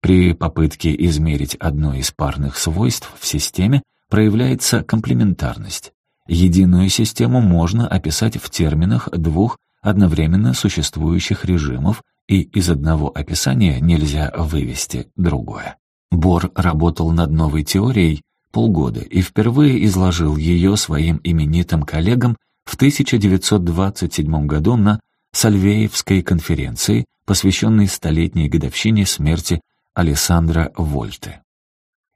При попытке измерить одно из парных свойств в системе проявляется комплементарность. Единую систему можно описать в терминах двух одновременно существующих режимов и из одного описания нельзя вывести другое. Бор работал над новой теорией полгода и впервые изложил ее своим именитым коллегам в 1927 году на Сальвеевской конференции, посвященной столетней годовщине смерти Александра Вольте.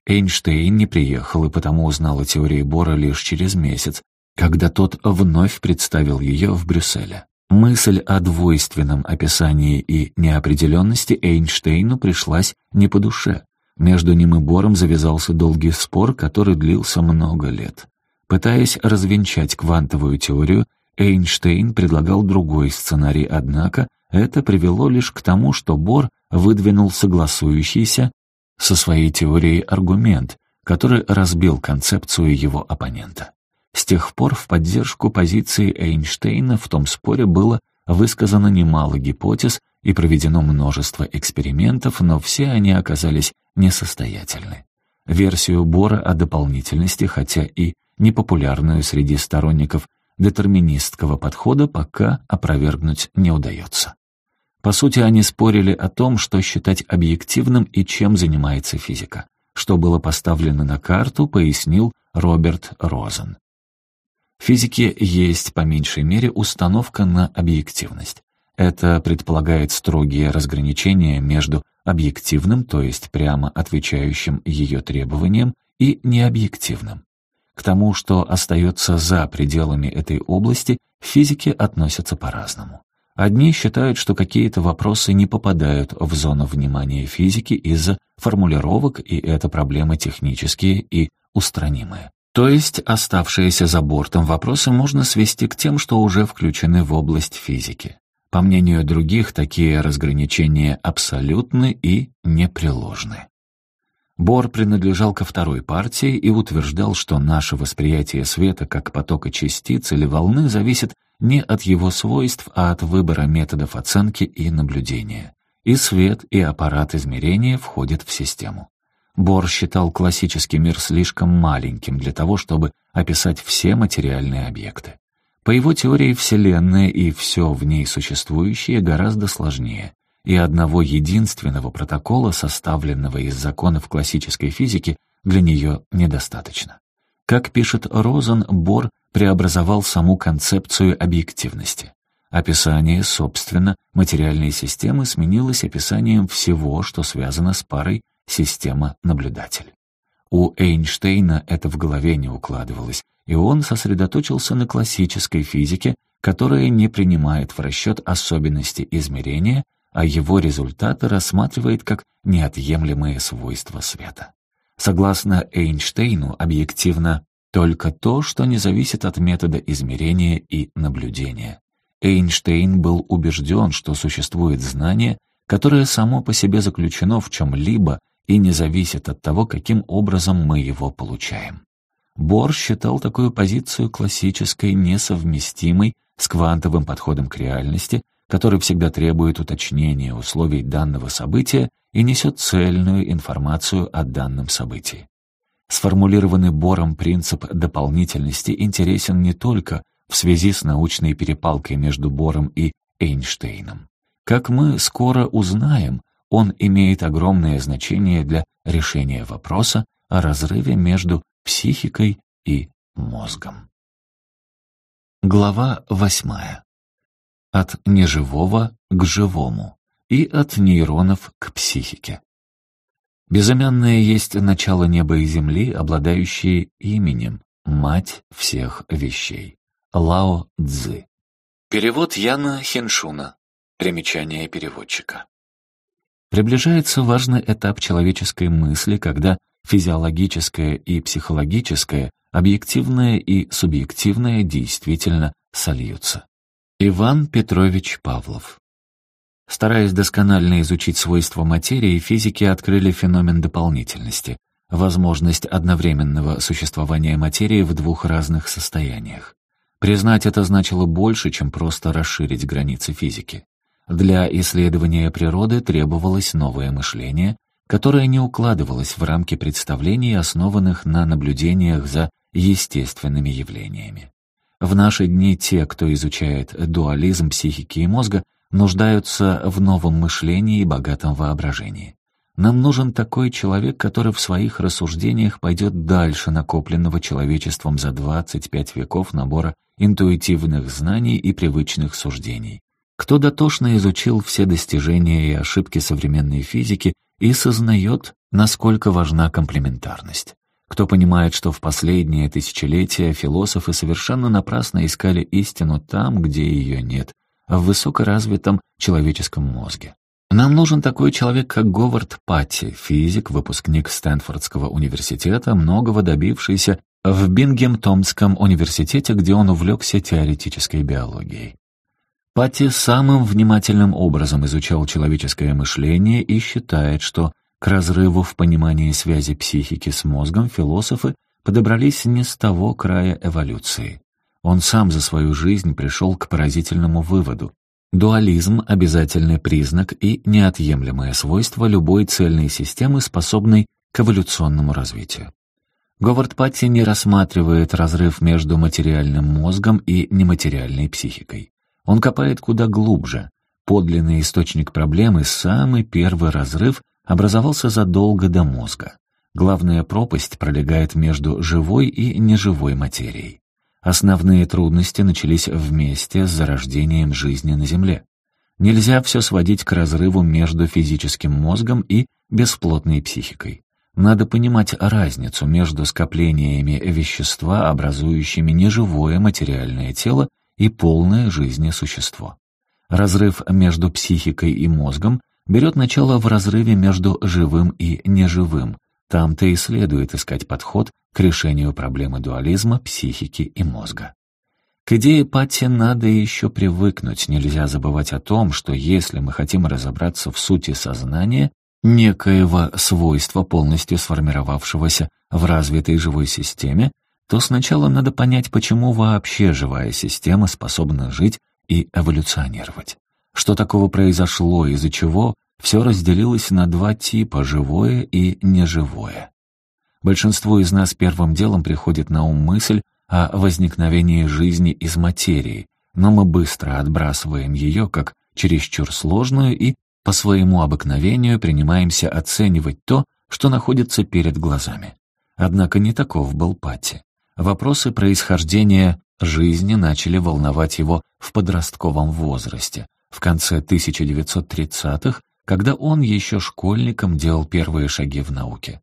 Эйнштейн не приехал и потому узнал о теории Бора лишь через месяц, когда тот вновь представил ее в Брюсселе. Мысль о двойственном описании и неопределенности Эйнштейну пришлась не по душе. Между ним и Бором завязался долгий спор, который длился много лет. Пытаясь развенчать квантовую теорию, Эйнштейн предлагал другой сценарий, однако это привело лишь к тому, что Бор выдвинул согласующийся со своей теорией аргумент, который разбил концепцию его оппонента. С тех пор в поддержку позиции Эйнштейна в том споре было высказано немало гипотез и проведено множество экспериментов, но все они оказались несостоятельны. Версию Бора о дополнительности, хотя и непопулярную среди сторонников детерминистского подхода, пока опровергнуть не удается. По сути, они спорили о том, что считать объективным и чем занимается физика. Что было поставлено на карту, пояснил Роберт Розен физике есть по меньшей мере установка на объективность. Это предполагает строгие разграничения между объективным, то есть прямо отвечающим ее требованиям, и необъективным. К тому, что остается за пределами этой области, физики относятся по-разному. Одни считают, что какие-то вопросы не попадают в зону внимания физики из-за формулировок, и это проблемы технические и устранимые. То есть оставшиеся за бортом вопросы можно свести к тем, что уже включены в область физики. По мнению других, такие разграничения абсолютны и неприложны. Бор принадлежал ко второй партии и утверждал, что наше восприятие света как потока частиц или волны зависит не от его свойств, а от выбора методов оценки и наблюдения. И свет, и аппарат измерения входят в систему. Бор считал классический мир слишком маленьким для того, чтобы описать все материальные объекты. По его теории, Вселенная и все в ней существующее гораздо сложнее, и одного единственного протокола, составленного из законов классической физики, для нее недостаточно. Как пишет Розен, Бор преобразовал саму концепцию объективности. Описание, собственно, материальной системы сменилось описанием всего, что связано с парой система наблюдатель. У Эйнштейна это в голове не укладывалось, и он сосредоточился на классической физике, которая не принимает в расчет особенности измерения, а его результаты рассматривает как неотъемлемые свойства света. Согласно Эйнштейну, объективно только то, что не зависит от метода измерения и наблюдения. Эйнштейн был убежден, что существует знание, которое само по себе заключено в чем-либо, и не зависит от того, каким образом мы его получаем. Бор считал такую позицию классической, несовместимой с квантовым подходом к реальности, который всегда требует уточнения условий данного события и несет цельную информацию о данном событии. Сформулированный Бором принцип дополнительности интересен не только в связи с научной перепалкой между Бором и Эйнштейном. Как мы скоро узнаем, он имеет огромное значение для решения вопроса о разрыве между психикой и мозгом. Глава восьмая. От неживого к живому и от нейронов к психике. Безымянное есть начало неба и земли, обладающее именем, мать всех вещей. Лао Цзы. Перевод Яна Хеншуна. Примечание переводчика. Приближается важный этап человеческой мысли, когда физиологическое и психологическое, объективное и субъективное действительно сольются. Иван Петрович Павлов Стараясь досконально изучить свойства материи, физики открыли феномен дополнительности, возможность одновременного существования материи в двух разных состояниях. Признать это значило больше, чем просто расширить границы физики. Для исследования природы требовалось новое мышление, которое не укладывалось в рамки представлений, основанных на наблюдениях за естественными явлениями. В наши дни те, кто изучает дуализм психики и мозга, нуждаются в новом мышлении и богатом воображении. Нам нужен такой человек, который в своих рассуждениях пойдет дальше накопленного человечеством за 25 веков набора интуитивных знаний и привычных суждений, кто дотошно изучил все достижения и ошибки современной физики и сознает, насколько важна комплементарность. Кто понимает, что в последние тысячелетия философы совершенно напрасно искали истину там, где ее нет, а в высокоразвитом человеческом мозге. Нам нужен такой человек, как Говард Патти, физик, выпускник Стэнфордского университета, многого добившийся в Бингемтомском университете, где он увлекся теоретической биологией. Пати самым внимательным образом изучал человеческое мышление и считает, что к разрыву в понимании связи психики с мозгом философы подобрались не с того края эволюции. Он сам за свою жизнь пришел к поразительному выводу. Дуализм – обязательный признак и неотъемлемое свойство любой цельной системы, способной к эволюционному развитию. Говард Патти не рассматривает разрыв между материальным мозгом и нематериальной психикой. Он копает куда глубже. Подлинный источник проблемы, самый первый разрыв, образовался задолго до мозга. Главная пропасть пролегает между живой и неживой материей. Основные трудности начались вместе с зарождением жизни на Земле. Нельзя все сводить к разрыву между физическим мозгом и бесплотной психикой. Надо понимать разницу между скоплениями вещества, образующими неживое материальное тело, и полное жизни существо. Разрыв между психикой и мозгом берет начало в разрыве между живым и неживым. Там-то и следует искать подход к решению проблемы дуализма психики и мозга. К идее Патти надо еще привыкнуть, нельзя забывать о том, что если мы хотим разобраться в сути сознания, некоего свойства, полностью сформировавшегося в развитой живой системе, то сначала надо понять, почему вообще живая система способна жить и эволюционировать. Что такого произошло, из-за чего все разделилось на два типа — живое и неживое. Большинство из нас первым делом приходит на ум мысль о возникновении жизни из материи, но мы быстро отбрасываем ее как чересчур сложную и по своему обыкновению принимаемся оценивать то, что находится перед глазами. Однако не таков был Патти. Вопросы происхождения жизни начали волновать его в подростковом возрасте, в конце 1930-х, когда он еще школьником делал первые шаги в науке.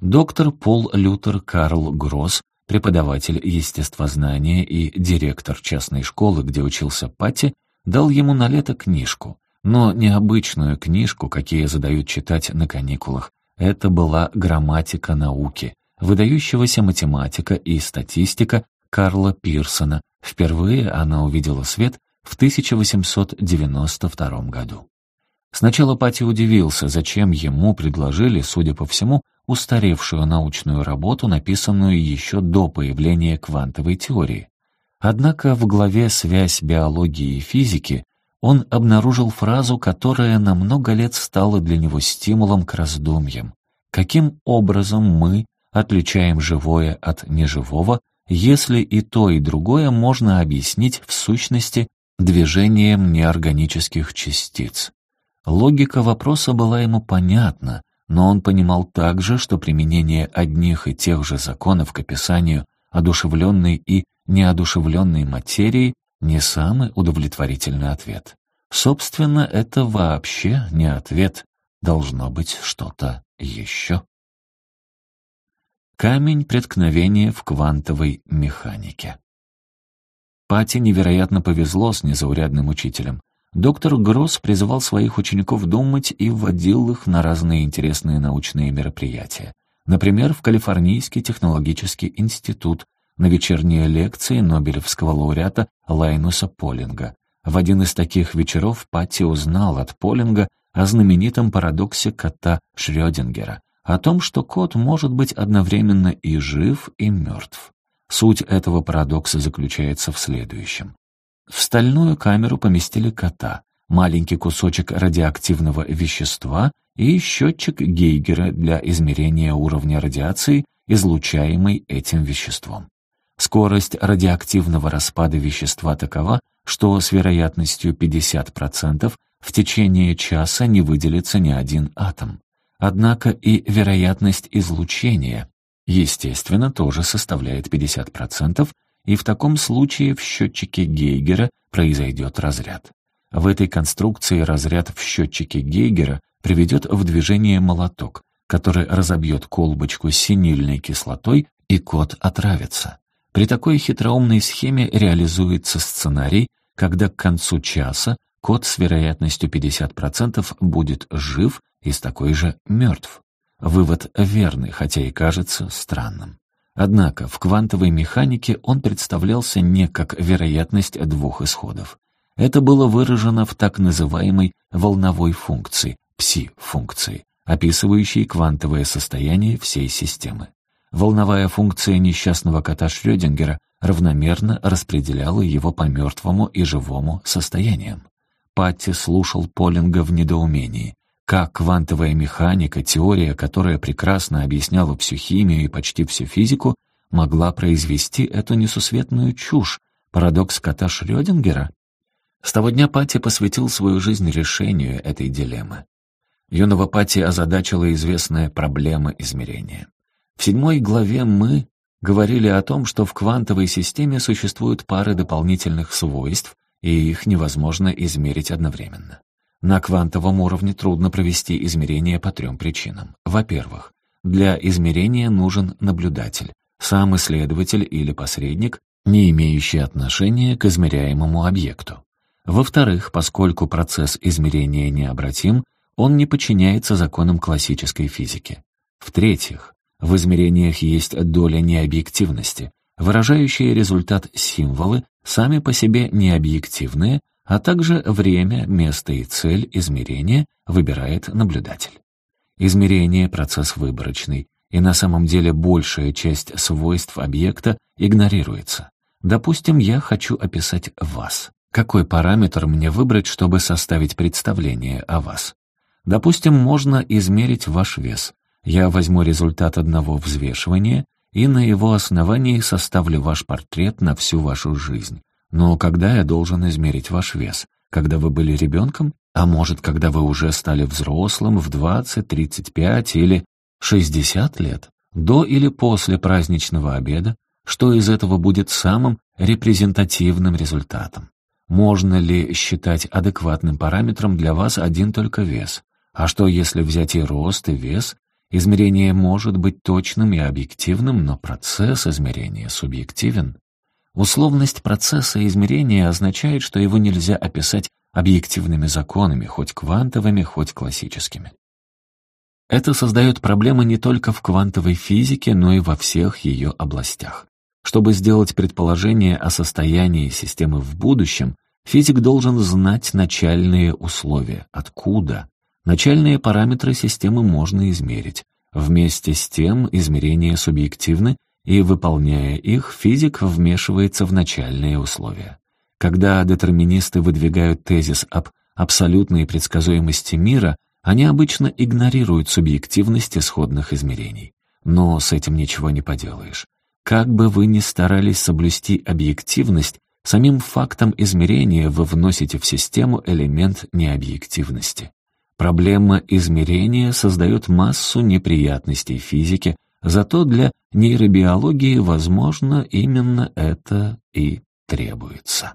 Доктор Пол Лютер Карл Гросс, преподаватель естествознания и директор частной школы, где учился Пати, дал ему на лето книжку, но необычную книжку, какие задают читать на каникулах. Это была грамматика науки, выдающегося математика и статистика Карла Пирсона. Впервые она увидела свет в 1892 году. Сначала Пати удивился, зачем ему предложили, судя по всему, устаревшую научную работу, написанную еще до появления квантовой теории. Однако в главе «Связь биологии и физики» он обнаружил фразу, которая на много лет стала для него стимулом к раздумьям. Каким образом мы, отличаем живое от неживого, если и то, и другое можно объяснить в сущности движением неорганических частиц. Логика вопроса была ему понятна, но он понимал также, что применение одних и тех же законов к описанию одушевленной и неодушевленной материи не самый удовлетворительный ответ. Собственно, это вообще не ответ, должно быть что-то еще камень преткновения в квантовой механике. Пати невероятно повезло с незаурядным учителем. Доктор Гросс призывал своих учеников думать и вводил их на разные интересные научные мероприятия. Например, в Калифорнийский технологический институт на вечерние лекции Нобелевского лауреата Лайнуса Полинга. В один из таких вечеров Пати узнал от Полинга о знаменитом парадоксе кота Шрёдингера — о том, что кот может быть одновременно и жив, и мертв. Суть этого парадокса заключается в следующем. В стальную камеру поместили кота, маленький кусочек радиоактивного вещества и счетчик Гейгера для измерения уровня радиации, излучаемой этим веществом. Скорость радиоактивного распада вещества такова, что с вероятностью 50% в течение часа не выделится ни один атом однако и вероятность излучения, естественно, тоже составляет 50%, и в таком случае в счетчике Гейгера произойдет разряд. В этой конструкции разряд в счетчике Гейгера приведет в движение молоток, который разобьет колбочку с синильной кислотой, и кот отравится. При такой хитроумной схеме реализуется сценарий, когда к концу часа кот с вероятностью 50% будет жив из такой же мертв. Вывод верный, хотя и кажется странным. Однако в квантовой механике он представлялся не как вероятность двух исходов. Это было выражено в так называемой волновой функции, пси-функции, описывающей квантовое состояние всей системы. Волновая функция несчастного кота Шрёдингера равномерно распределяла его по мертвому и живому состояниям. Патти слушал Полинга в недоумении как квантовая механика, теория, которая прекрасно объясняла всю химию и почти всю физику, могла произвести эту несусветную чушь, парадокс кота Шрёдингера? С того дня Пати посвятил свою жизнь решению этой дилеммы. Юного Пати озадачила известная проблема измерения. В седьмой главе мы говорили о том, что в квантовой системе существуют пары дополнительных свойств, и их невозможно измерить одновременно. На квантовом уровне трудно провести измерение по трем причинам. Во-первых, для измерения нужен наблюдатель, сам исследователь или посредник, не имеющий отношения к измеряемому объекту. Во-вторых, поскольку процесс измерения необратим, он не подчиняется законам классической физики. В-третьих, в измерениях есть доля необъективности, выражающая результат символы, сами по себе необъективные, а также время, место и цель измерения выбирает наблюдатель. Измерение — процесс выборочный, и на самом деле большая часть свойств объекта игнорируется. Допустим, я хочу описать вас. Какой параметр мне выбрать, чтобы составить представление о вас? Допустим, можно измерить ваш вес. Я возьму результат одного взвешивания и на его основании составлю ваш портрет на всю вашу жизнь. Но когда я должен измерить ваш вес? Когда вы были ребенком? А может, когда вы уже стали взрослым в 20, 35 или 60 лет? До или после праздничного обеда? Что из этого будет самым репрезентативным результатом? Можно ли считать адекватным параметром для вас один только вес? А что, если взять и рост, и вес? Измерение может быть точным и объективным, но процесс измерения субъективен. Условность процесса измерения означает, что его нельзя описать объективными законами, хоть квантовыми, хоть классическими. Это создает проблемы не только в квантовой физике, но и во всех ее областях. Чтобы сделать предположение о состоянии системы в будущем, физик должен знать начальные условия, откуда. Начальные параметры системы можно измерить. Вместе с тем измерения субъективны, и, выполняя их, физик вмешивается в начальные условия. Когда детерминисты выдвигают тезис об абсолютной предсказуемости мира, они обычно игнорируют субъективность исходных измерений. Но с этим ничего не поделаешь. Как бы вы ни старались соблюсти объективность, самим фактом измерения вы вносите в систему элемент необъективности. Проблема измерения создает массу неприятностей физике. Зато для нейробиологии, возможно, именно это и требуется.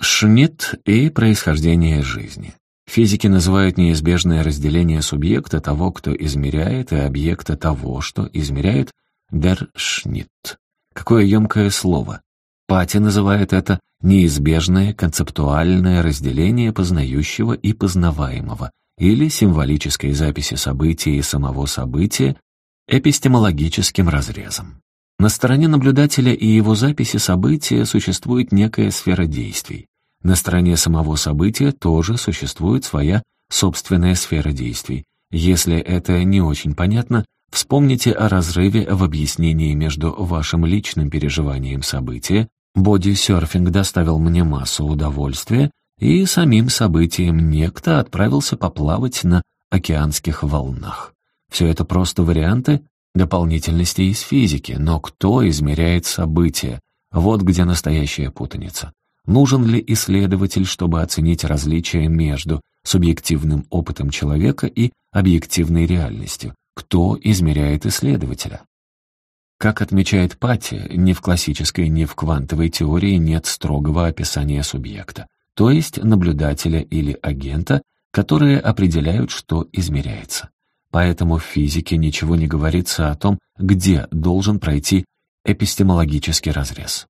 Шнит и происхождение жизни. Физики называют неизбежное разделение субъекта того, кто измеряет, и объекта того, что измеряет, der Schnitt. Какое емкое слово. Пати называет это неизбежное концептуальное разделение познающего и познаваемого, или символической записи события и самого события, эпистемологическим разрезом. На стороне наблюдателя и его записи события существует некая сфера действий. На стороне самого события тоже существует своя собственная сфера действий. Если это не очень понятно, вспомните о разрыве в объяснении между вашим личным переживанием события «бодисерфинг доставил мне массу удовольствия» и самим событием «некто отправился поплавать на океанских волнах». Все это просто варианты дополнительности из физики, но кто измеряет события? Вот где настоящая путаница. Нужен ли исследователь, чтобы оценить различия между субъективным опытом человека и объективной реальностью? Кто измеряет исследователя? Как отмечает Пати, ни в классической, ни в квантовой теории нет строгого описания субъекта, то есть наблюдателя или агента, которые определяют, что измеряется. Поэтому в физике ничего не говорится о том, где должен пройти эпистемологический разрез.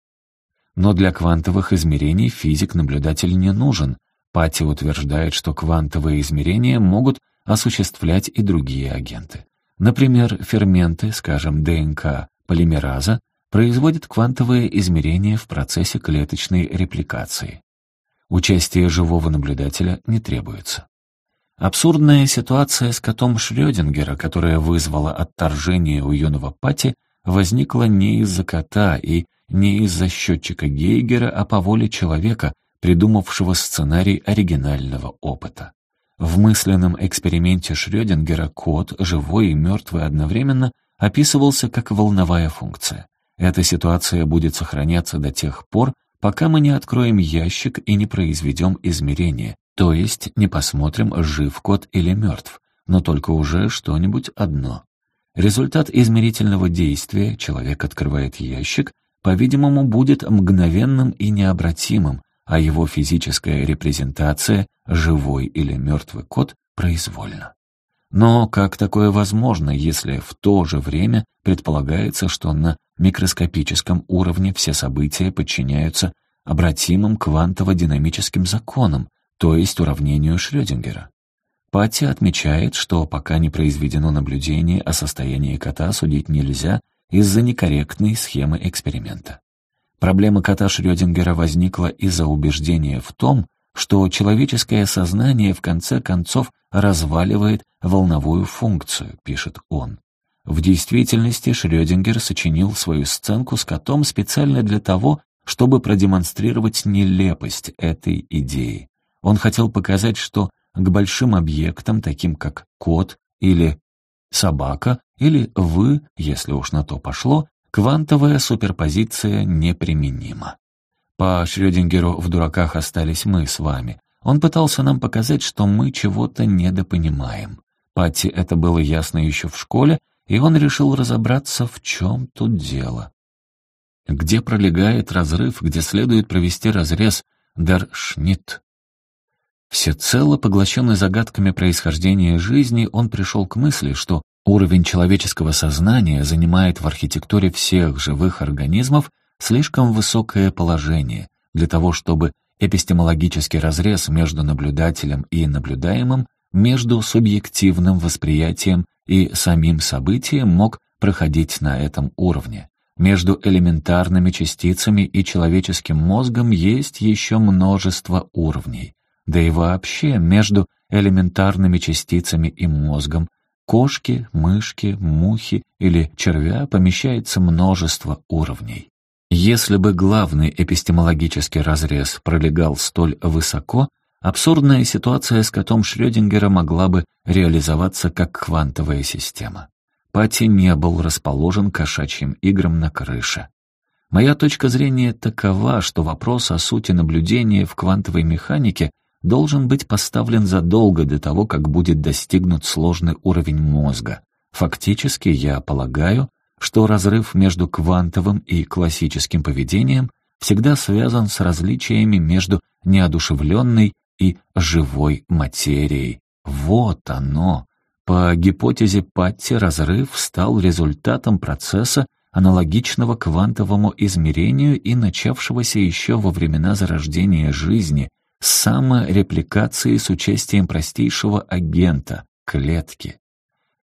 Но для квантовых измерений физик-наблюдатель не нужен. Пати утверждает, что квантовые измерения могут осуществлять и другие агенты. Например, ферменты, скажем, ДНК полимераза, производят квантовые измерения в процессе клеточной репликации. Участие живого наблюдателя не требуется. Абсурдная ситуация с котом Шрёдингера, которая вызвала отторжение у юного Пати, возникла не из-за кота и не из-за счетчика Гейгера, а по воле человека, придумавшего сценарий оригинального опыта. В мысленном эксперименте Шрёдингера кот, живой и мертвый одновременно, описывался как волновая функция. Эта ситуация будет сохраняться до тех пор, пока мы не откроем ящик и не произведем измерение, то есть не посмотрим, жив кот или мертв, но только уже что-нибудь одно. Результат измерительного действия, человек открывает ящик, по-видимому, будет мгновенным и необратимым, а его физическая репрезентация, живой или мертвый кот, произвольна. Но, как такое возможно, если в то же время предполагается, что на микроскопическом уровне все события подчиняются обратимым квантово-динамическим законам, то есть уравнению Шрёдингера? Патти отмечает, что пока не произведено наблюдение о состоянии кота, судить нельзя из-за некорректной схемы эксперимента. Проблема кота Шрёдингера возникла из-за убеждения в том, что человеческое сознание в конце концов разваливает волновую функцию, пишет он. В действительности Шрёдингер сочинил свою сценку с котом специально для того, чтобы продемонстрировать нелепость этой идеи. Он хотел показать, что к большим объектам, таким как кот или собака, или вы, если уж на то пошло, квантовая суперпозиция неприменима. По Шрёдингеру в дураках остались мы с вами. Он пытался нам показать, что мы чего-то недопонимаем. Патти это было ясно еще в школе, и он решил разобраться, в чем тут дело. Где пролегает разрыв, где следует провести разрез Даршнит. Всецело поглощенный загадками происхождения жизни, он пришел к мысли, что уровень человеческого сознания занимает в архитектуре всех живых организмов – слишком высокое положение для того, чтобы эпистемологический разрез между наблюдателем и наблюдаемым, между субъективным восприятием и самим событием мог проходить на этом уровне. Между элементарными частицами и человеческим мозгом есть еще множество уровней. Да и вообще между элементарными частицами и мозгом кошки, мышки, мухи или червя помещается множество уровней. Если бы главный эпистемологический разрез пролегал столь высоко, абсурдная ситуация с котом Шрёдингера могла бы реализоваться как квантовая система. Пати не был расположен кошачьим играм на крыше. Моя точка зрения такова, что вопрос о сути наблюдения в квантовой механике должен быть поставлен задолго до того, как будет достигнут сложный уровень мозга. Фактически, я полагаю, что разрыв между квантовым и классическим поведением всегда связан с различиями между неодушевленной и живой материей. Вот оно! По гипотезе Патти разрыв стал результатом процесса, аналогичного квантовому измерению и начавшегося еще во времена зарождения жизни, саморепликации с участием простейшего агента — клетки.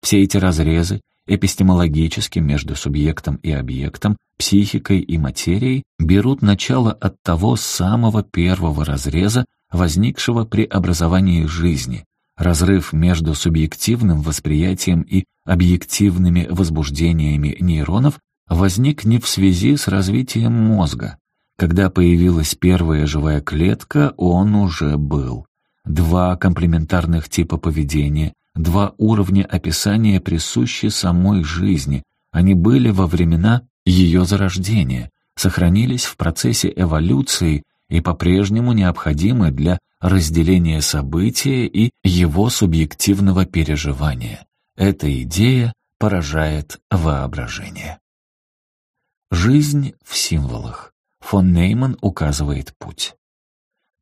Все эти разрезы эпистемологически между субъектом и объектом, психикой и материей берут начало от того самого первого разреза, возникшего при образовании жизни, разрыв между субъективным восприятием и объективными возбуждениями нейронов возник не в связи с развитием мозга. Когда появилась первая живая клетка, он уже был. Два комплементарных типа поведения, два уровня описания присущи самой жизни, они были во времена ее зарождения, сохранились в процессе эволюции и по-прежнему необходимы для разделения события и его субъективного переживания. Эта идея поражает воображение. Жизнь в символах. Фон Нейман указывает путь.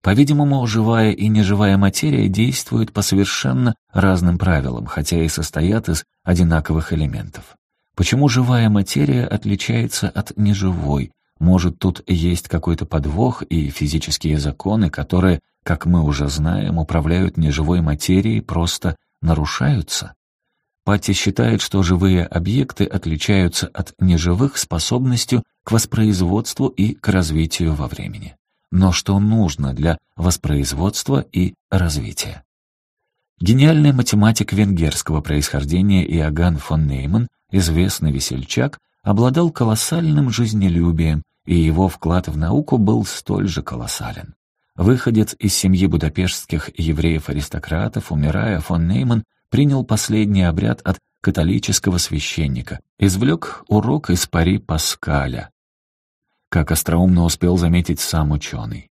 По-видимому, живая и неживая материя действуют по совершенно разным правилам, хотя и состоят из одинаковых элементов. Почему живая материя отличается от неживой? Может, тут есть какой-то подвох и физические законы, которые, как мы уже знаем, управляют неживой материей, просто нарушаются? Патти считает, что живые объекты отличаются от неживых способностью к воспроизводству и к развитию во времени но что нужно для воспроизводства и развития. Гениальный математик венгерского происхождения Иоганн фон Нейман, известный весельчак, обладал колоссальным жизнелюбием, и его вклад в науку был столь же колоссален. Выходец из семьи будапештских евреев-аристократов, умирая, фон Нейман принял последний обряд от католического священника, извлек урок из пари Паскаля, как остроумно успел заметить сам ученый.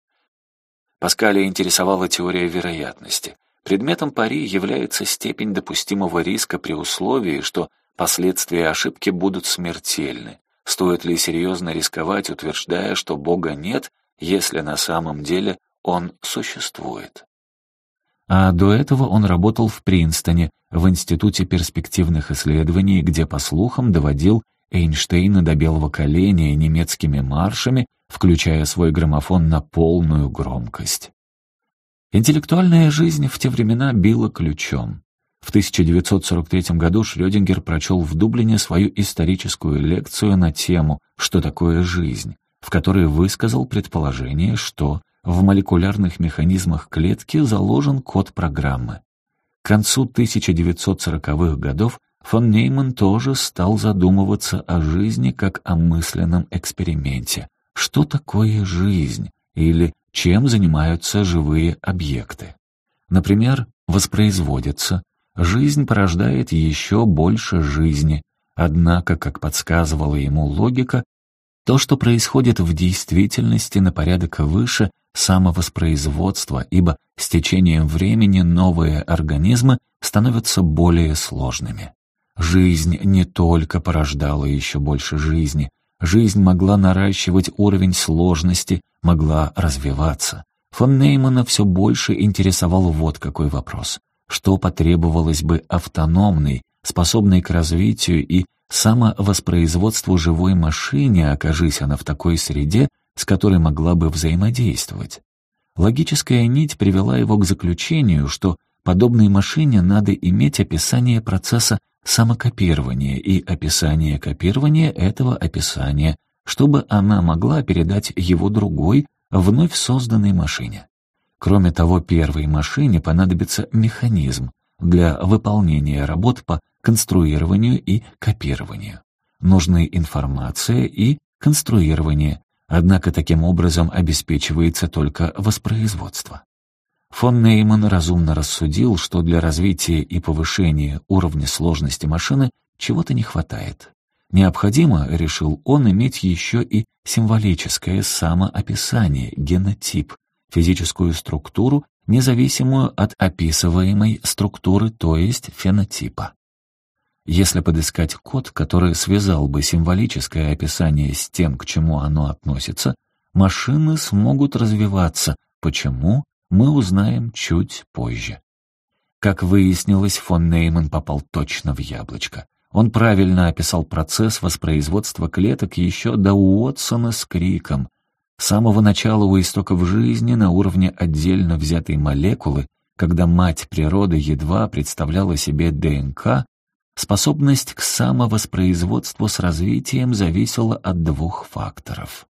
Паскаля интересовала теория вероятности. Предметом пари является степень допустимого риска при условии, что последствия ошибки будут смертельны. Стоит ли серьезно рисковать, утверждая, что Бога нет, если на самом деле Он существует? А до этого он работал в Принстоне, в Институте перспективных исследований, где, по слухам, доводил Эйнштейна до белого добил и немецкими маршами, включая свой граммофон на полную громкость. Интеллектуальная жизнь в те времена била ключом. В 1943 году Шрёдингер прочел в Дублине свою историческую лекцию на тему «Что такое жизнь?», в которой высказал предположение, что в молекулярных механизмах клетки заложен код программы. К концу 1940-х годов Фон Нейман тоже стал задумываться о жизни как о мысленном эксперименте. Что такое жизнь? Или чем занимаются живые объекты? Например, воспроизводится, жизнь порождает еще больше жизни, однако, как подсказывала ему логика, то, что происходит в действительности на порядок выше самовоспроизводства, ибо с течением времени новые организмы становятся более сложными. Жизнь не только порождала еще больше жизни. Жизнь могла наращивать уровень сложности, могла развиваться. Фон Неймана все больше интересовал вот какой вопрос. Что потребовалось бы автономной, способной к развитию и самовоспроизводству живой машине, окажись она в такой среде, с которой могла бы взаимодействовать? Логическая нить привела его к заключению, что подобной машине надо иметь описание процесса самокопирование и описание копирования этого описания, чтобы она могла передать его другой, вновь созданной машине. Кроме того, первой машине понадобится механизм для выполнения работ по конструированию и копированию. Нужны информация и конструирование, однако таким образом обеспечивается только воспроизводство. Фон Нейман разумно рассудил, что для развития и повышения уровня сложности машины чего-то не хватает. Необходимо, решил он, иметь еще и символическое самоописание, генотип, физическую структуру, независимую от описываемой структуры, то есть фенотипа. Если подыскать код, который связал бы символическое описание с тем, к чему оно относится, машины смогут развиваться. Почему? мы узнаем чуть позже. Как выяснилось, фон Нейман попал точно в яблочко. Он правильно описал процесс воспроизводства клеток еще до Уотсона с криком. С самого начала у истоков жизни на уровне отдельно взятой молекулы, когда мать природы едва представляла себе ДНК, способность к самовоспроизводству с развитием зависела от двух факторов.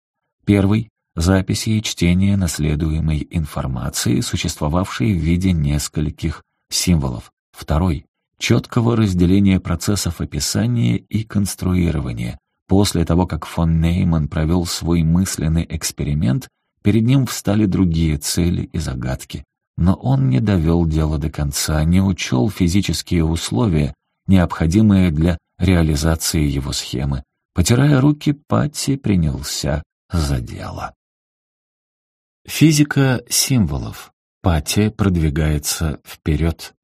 Первый Записи и чтение наследуемой информации, существовавшей в виде нескольких символов. Второй — четкого разделения процессов описания и конструирования. После того, как фон Нейман провел свой мысленный эксперимент, перед ним встали другие цели и загадки. Но он не довел дело до конца, не учел физические условия, необходимые для реализации его схемы. Потирая руки, Патти принялся за дело. Физика символов. Пати продвигается вперед.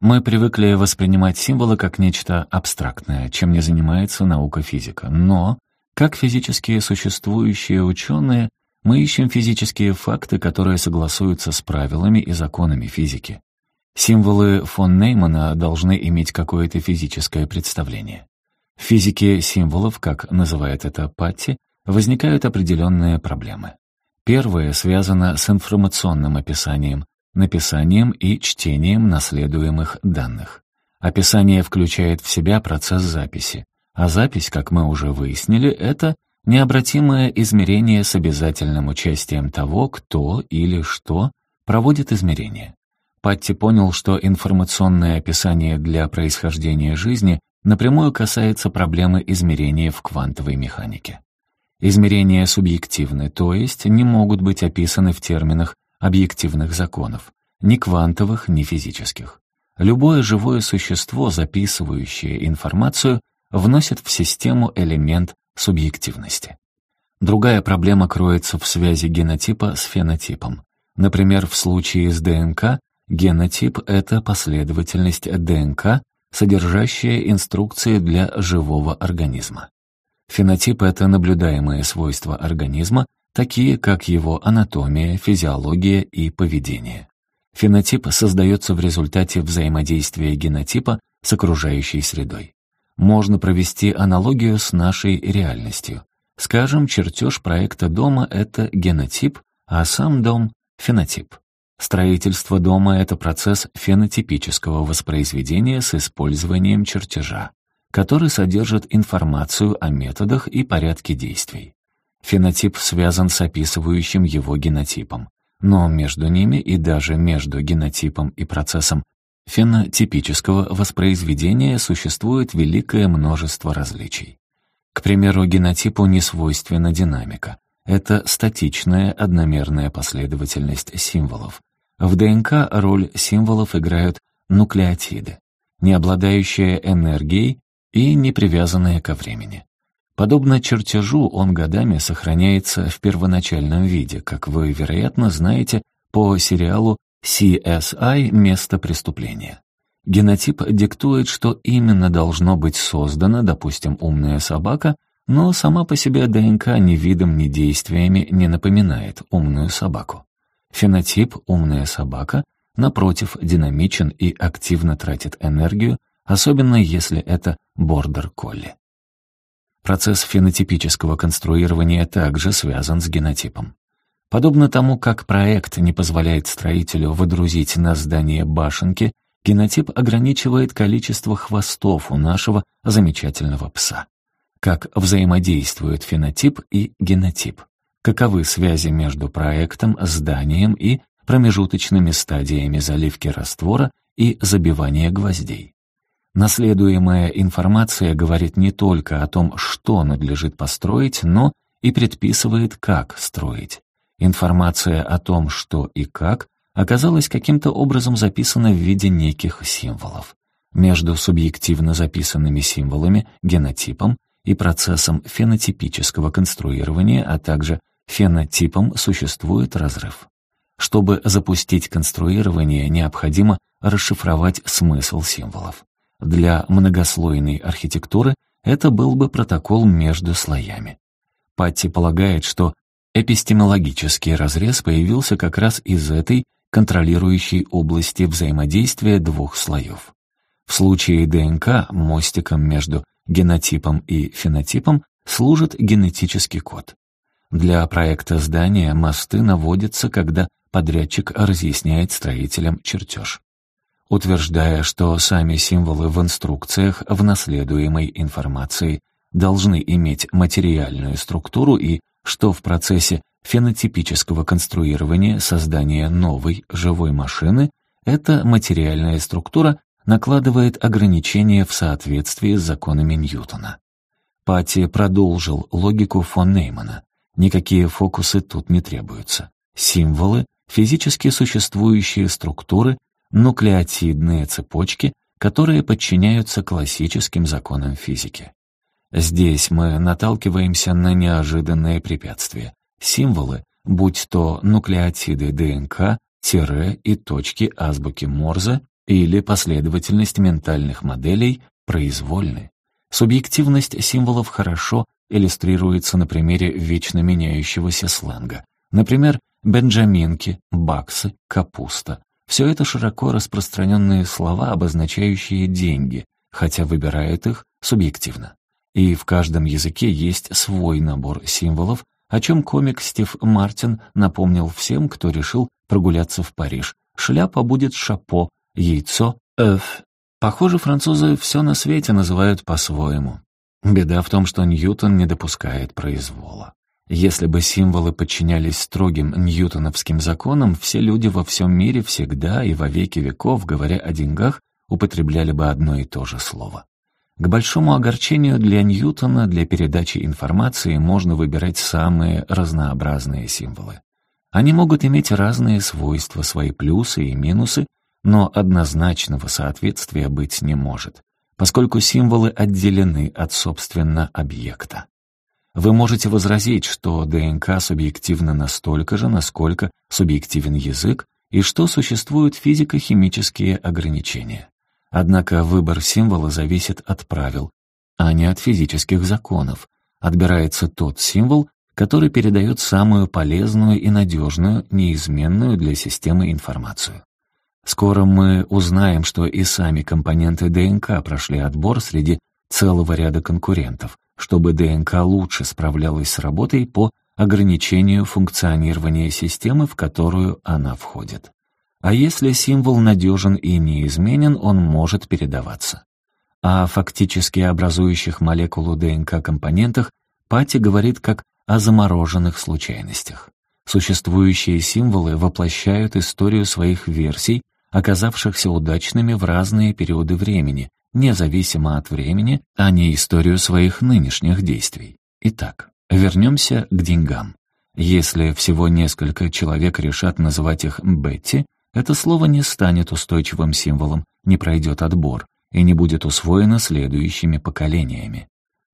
Мы привыкли воспринимать символы как нечто абстрактное, чем не занимается наука физика. Но, как физические существующие ученые, мы ищем физические факты, которые согласуются с правилами и законами физики. Символы фон Неймана должны иметь какое-то физическое представление. В физике символов, как называет это Патти, возникают определенные проблемы. Первое связано с информационным описанием, написанием и чтением наследуемых данных. Описание включает в себя процесс записи, а запись, как мы уже выяснили, это необратимое измерение с обязательным участием того, кто или что проводит измерение. Патти понял, что информационное описание для происхождения жизни напрямую касается проблемы измерения в квантовой механике. Измерения субъективны, то есть не могут быть описаны в терминах объективных законов, ни квантовых, ни физических. Любое живое существо, записывающее информацию, вносит в систему элемент субъективности. Другая проблема кроется в связи генотипа с фенотипом. Например, в случае с ДНК генотип — это последовательность ДНК, содержащая инструкции для живого организма. Фенотипы — это наблюдаемые свойства организма, такие как его анатомия, физиология и поведение. Фенотип создается в результате взаимодействия генотипа с окружающей средой. Можно провести аналогию с нашей реальностью. Скажем, чертеж проекта дома — это генотип, а сам дом — фенотип. Строительство дома — это процесс фенотипического воспроизведения с использованием чертежа который содержит информацию о методах и порядке действий. Фенотип связан с описывающим его генотипом, но между ними и даже между генотипом и процессом фенотипического воспроизведения существует великое множество различий. К примеру, генотипу не свойственна динамика. Это статичная одномерная последовательность символов. В ДНК роль символов играют нуклеотиды. Не обладающие энергией, и не привязанное ко времени. Подобно чертежу, он годами сохраняется в первоначальном виде, как вы, вероятно, знаете по сериалу CSI «Место преступления». Генотип диктует, что именно должно быть создано, допустим, умная собака, но сама по себе ДНК ни видом, ни действиями не напоминает умную собаку. Фенотип «умная собака» напротив, динамичен и активно тратит энергию, особенно если это бордер-колли. Процесс фенотипического конструирования также связан с генотипом. Подобно тому, как проект не позволяет строителю выдрузить на здание башенки, генотип ограничивает количество хвостов у нашего замечательного пса. Как взаимодействуют фенотип и генотип? Каковы связи между проектом, зданием и промежуточными стадиями заливки раствора и забивания гвоздей? Наследуемая информация говорит не только о том, что надлежит построить, но и предписывает, как строить. Информация о том, что и как, оказалась каким-то образом записана в виде неких символов. Между субъективно записанными символами, генотипом и процессом фенотипического конструирования, а также фенотипом существует разрыв. Чтобы запустить конструирование, необходимо расшифровать смысл символов. Для многослойной архитектуры это был бы протокол между слоями. Патти полагает, что эпистемологический разрез появился как раз из этой контролирующей области взаимодействия двух слоев. В случае ДНК мостиком между генотипом и фенотипом служит генетический код. Для проекта здания мосты наводятся, когда подрядчик разъясняет строителям чертеж утверждая, что сами символы в инструкциях в наследуемой информации должны иметь материальную структуру и что в процессе фенотипического конструирования создания новой живой машины эта материальная структура накладывает ограничения в соответствии с законами Ньютона. Пати продолжил логику фон Неймана. Никакие фокусы тут не требуются. Символы — физически существующие структуры, нуклеотидные цепочки, которые подчиняются классическим законам физики. Здесь мы наталкиваемся на неожиданные препятствия. Символы, будь то нуклеотиды ДНК, тире и точки азбуки Морзе или последовательность ментальных моделей, произвольны. Субъективность символов хорошо иллюстрируется на примере вечно меняющегося сленга. Например, бенджаминки, баксы, капуста. Все это широко распространенные слова, обозначающие деньги, хотя выбирает их субъективно. И в каждом языке есть свой набор символов, о чем комик Стив Мартин напомнил всем, кто решил прогуляться в Париж. Шляпа будет шапо, яйцо — эф. Похоже, французы все на свете называют по-своему. Беда в том, что Ньютон не допускает произвола. Если бы символы подчинялись строгим ньютоновским законам, все люди во всем мире всегда и во веки веков, говоря о деньгах, употребляли бы одно и то же слово. К большому огорчению для Ньютона для передачи информации можно выбирать самые разнообразные символы. Они могут иметь разные свойства, свои плюсы и минусы, но однозначного соответствия быть не может, поскольку символы отделены от, собственно, объекта. Вы можете возразить, что ДНК субъективна настолько же, насколько субъективен язык, и что существуют физико-химические ограничения. Однако выбор символа зависит от правил, а не от физических законов. Отбирается тот символ, который передает самую полезную и надежную, неизменную для системы информацию. Скоро мы узнаем, что и сами компоненты ДНК прошли отбор среди целого ряда конкурентов, чтобы ДНК лучше справлялась с работой по ограничению функционирования системы, в которую она входит. А если символ надежен и неизменен, он может передаваться. О фактически образующих молекулу ДНК компонентах Пати говорит как о замороженных случайностях. Существующие символы воплощают историю своих версий, оказавшихся удачными в разные периоды времени, независимо от времени, а не историю своих нынешних действий. Итак, вернемся к деньгам. Если всего несколько человек решат называть их «бетти», это слово не станет устойчивым символом, не пройдет отбор и не будет усвоено следующими поколениями.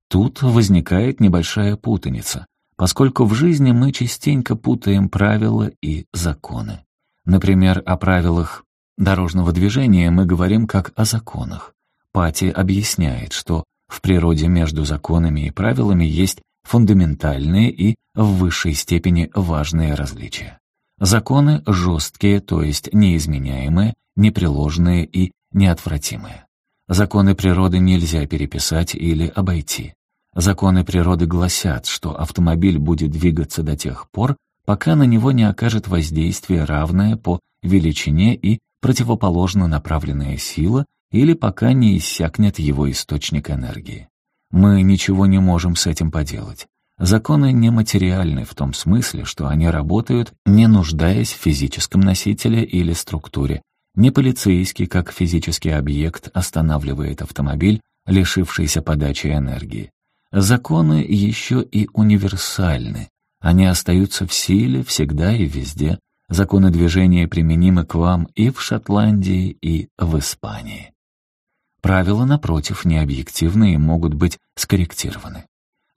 Тут возникает небольшая путаница, поскольку в жизни мы частенько путаем правила и законы. Например, о правилах дорожного движения мы говорим как о законах, Пати объясняет, что в природе между законами и правилами есть фундаментальные и в высшей степени важные различия. Законы жесткие, то есть неизменяемые, непреложные и неотвратимые. Законы природы нельзя переписать или обойти. Законы природы гласят, что автомобиль будет двигаться до тех пор, пока на него не окажет воздействие равное по величине и противоположно направленная сила, или пока не иссякнет его источник энергии. Мы ничего не можем с этим поделать. Законы нематериальны в том смысле, что они работают, не нуждаясь в физическом носителе или структуре. Не полицейский, как физический объект, останавливает автомобиль, лишившийся подачи энергии. Законы еще и универсальны. Они остаются в силе всегда и везде. Законы движения применимы к вам и в Шотландии, и в Испании. Правила, напротив, необъективны и могут быть скорректированы.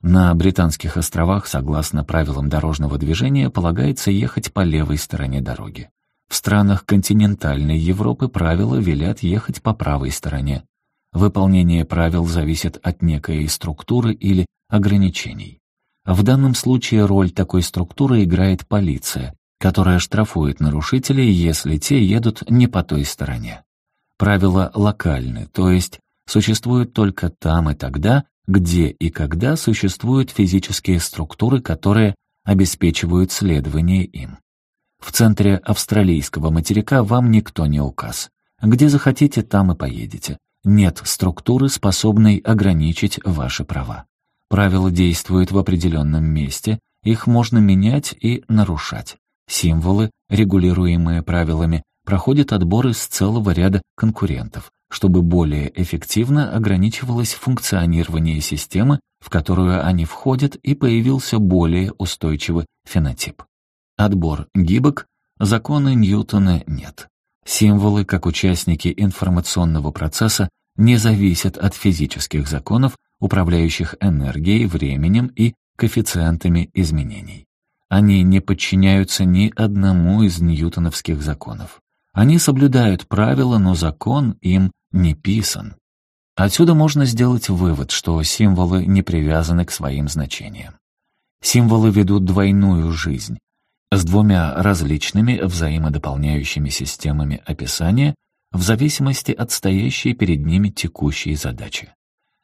На Британских островах, согласно правилам дорожного движения, полагается ехать по левой стороне дороги. В странах континентальной Европы правила велят ехать по правой стороне. Выполнение правил зависит от некой структуры или ограничений. В данном случае роль такой структуры играет полиция, которая штрафует нарушителей, если те едут не по той стороне правило локальны, то есть существуют только там и тогда, где и когда существуют физические структуры, которые обеспечивают следование им. В центре австралийского материка вам никто не указ. Где захотите, там и поедете. Нет структуры, способной ограничить ваши права. Правила действуют в определенном месте, их можно менять и нарушать. Символы, регулируемые правилами, проходят отборы с целого ряда конкурентов, чтобы более эффективно ограничивалось функционирование системы, в которую они входят, и появился более устойчивый фенотип. Отбор гибок, закона Ньютона нет. Символы, как участники информационного процесса, не зависят от физических законов, управляющих энергией, временем и коэффициентами изменений. Они не подчиняются ни одному из ньютоновских законов. Они соблюдают правила, но закон им не писан. Отсюда можно сделать вывод, что символы не привязаны к своим значениям. Символы ведут двойную жизнь с двумя различными взаимодополняющими системами описания в зависимости от стоящей перед ними текущей задачи.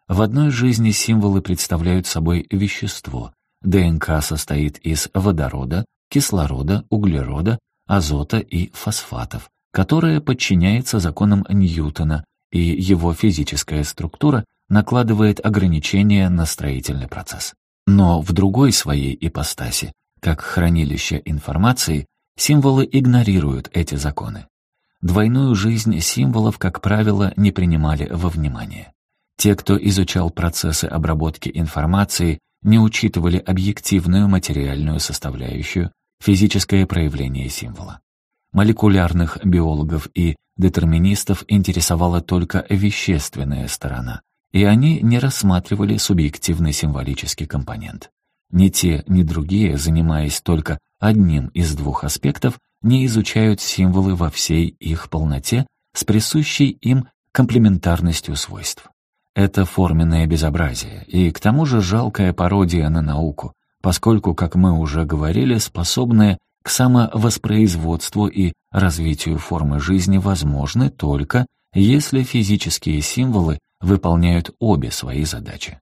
В одной жизни символы представляют собой вещество. ДНК состоит из водорода, кислорода, углерода, азота и фосфатов которое подчиняется законам Ньютона, и его физическая структура накладывает ограничения на строительный процесс. Но в другой своей ипостаси, как хранилище информации, символы игнорируют эти законы. Двойную жизнь символов, как правило, не принимали во внимание. Те, кто изучал процессы обработки информации, не учитывали объективную материальную составляющую, физическое проявление символа молекулярных биологов и детерминистов интересовала только вещественная сторона, и они не рассматривали субъективный символический компонент. Ни те, ни другие, занимаясь только одним из двух аспектов, не изучают символы во всей их полноте с присущей им комплементарностью свойств. Это форменное безобразие, и к тому же жалкая пародия на науку, поскольку, как мы уже говорили, способная к самовоспроизводству и развитию формы жизни возможны только если физические символы выполняют обе свои задачи.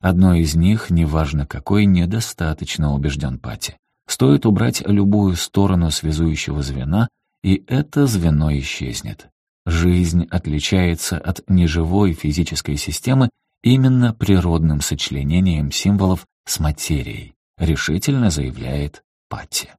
Одной из них, неважно какой, недостаточно убежден Пати. Стоит убрать любую сторону связующего звена, и это звено исчезнет. Жизнь отличается от неживой физической системы именно природным сочленением символов с материей, решительно заявляет Патти.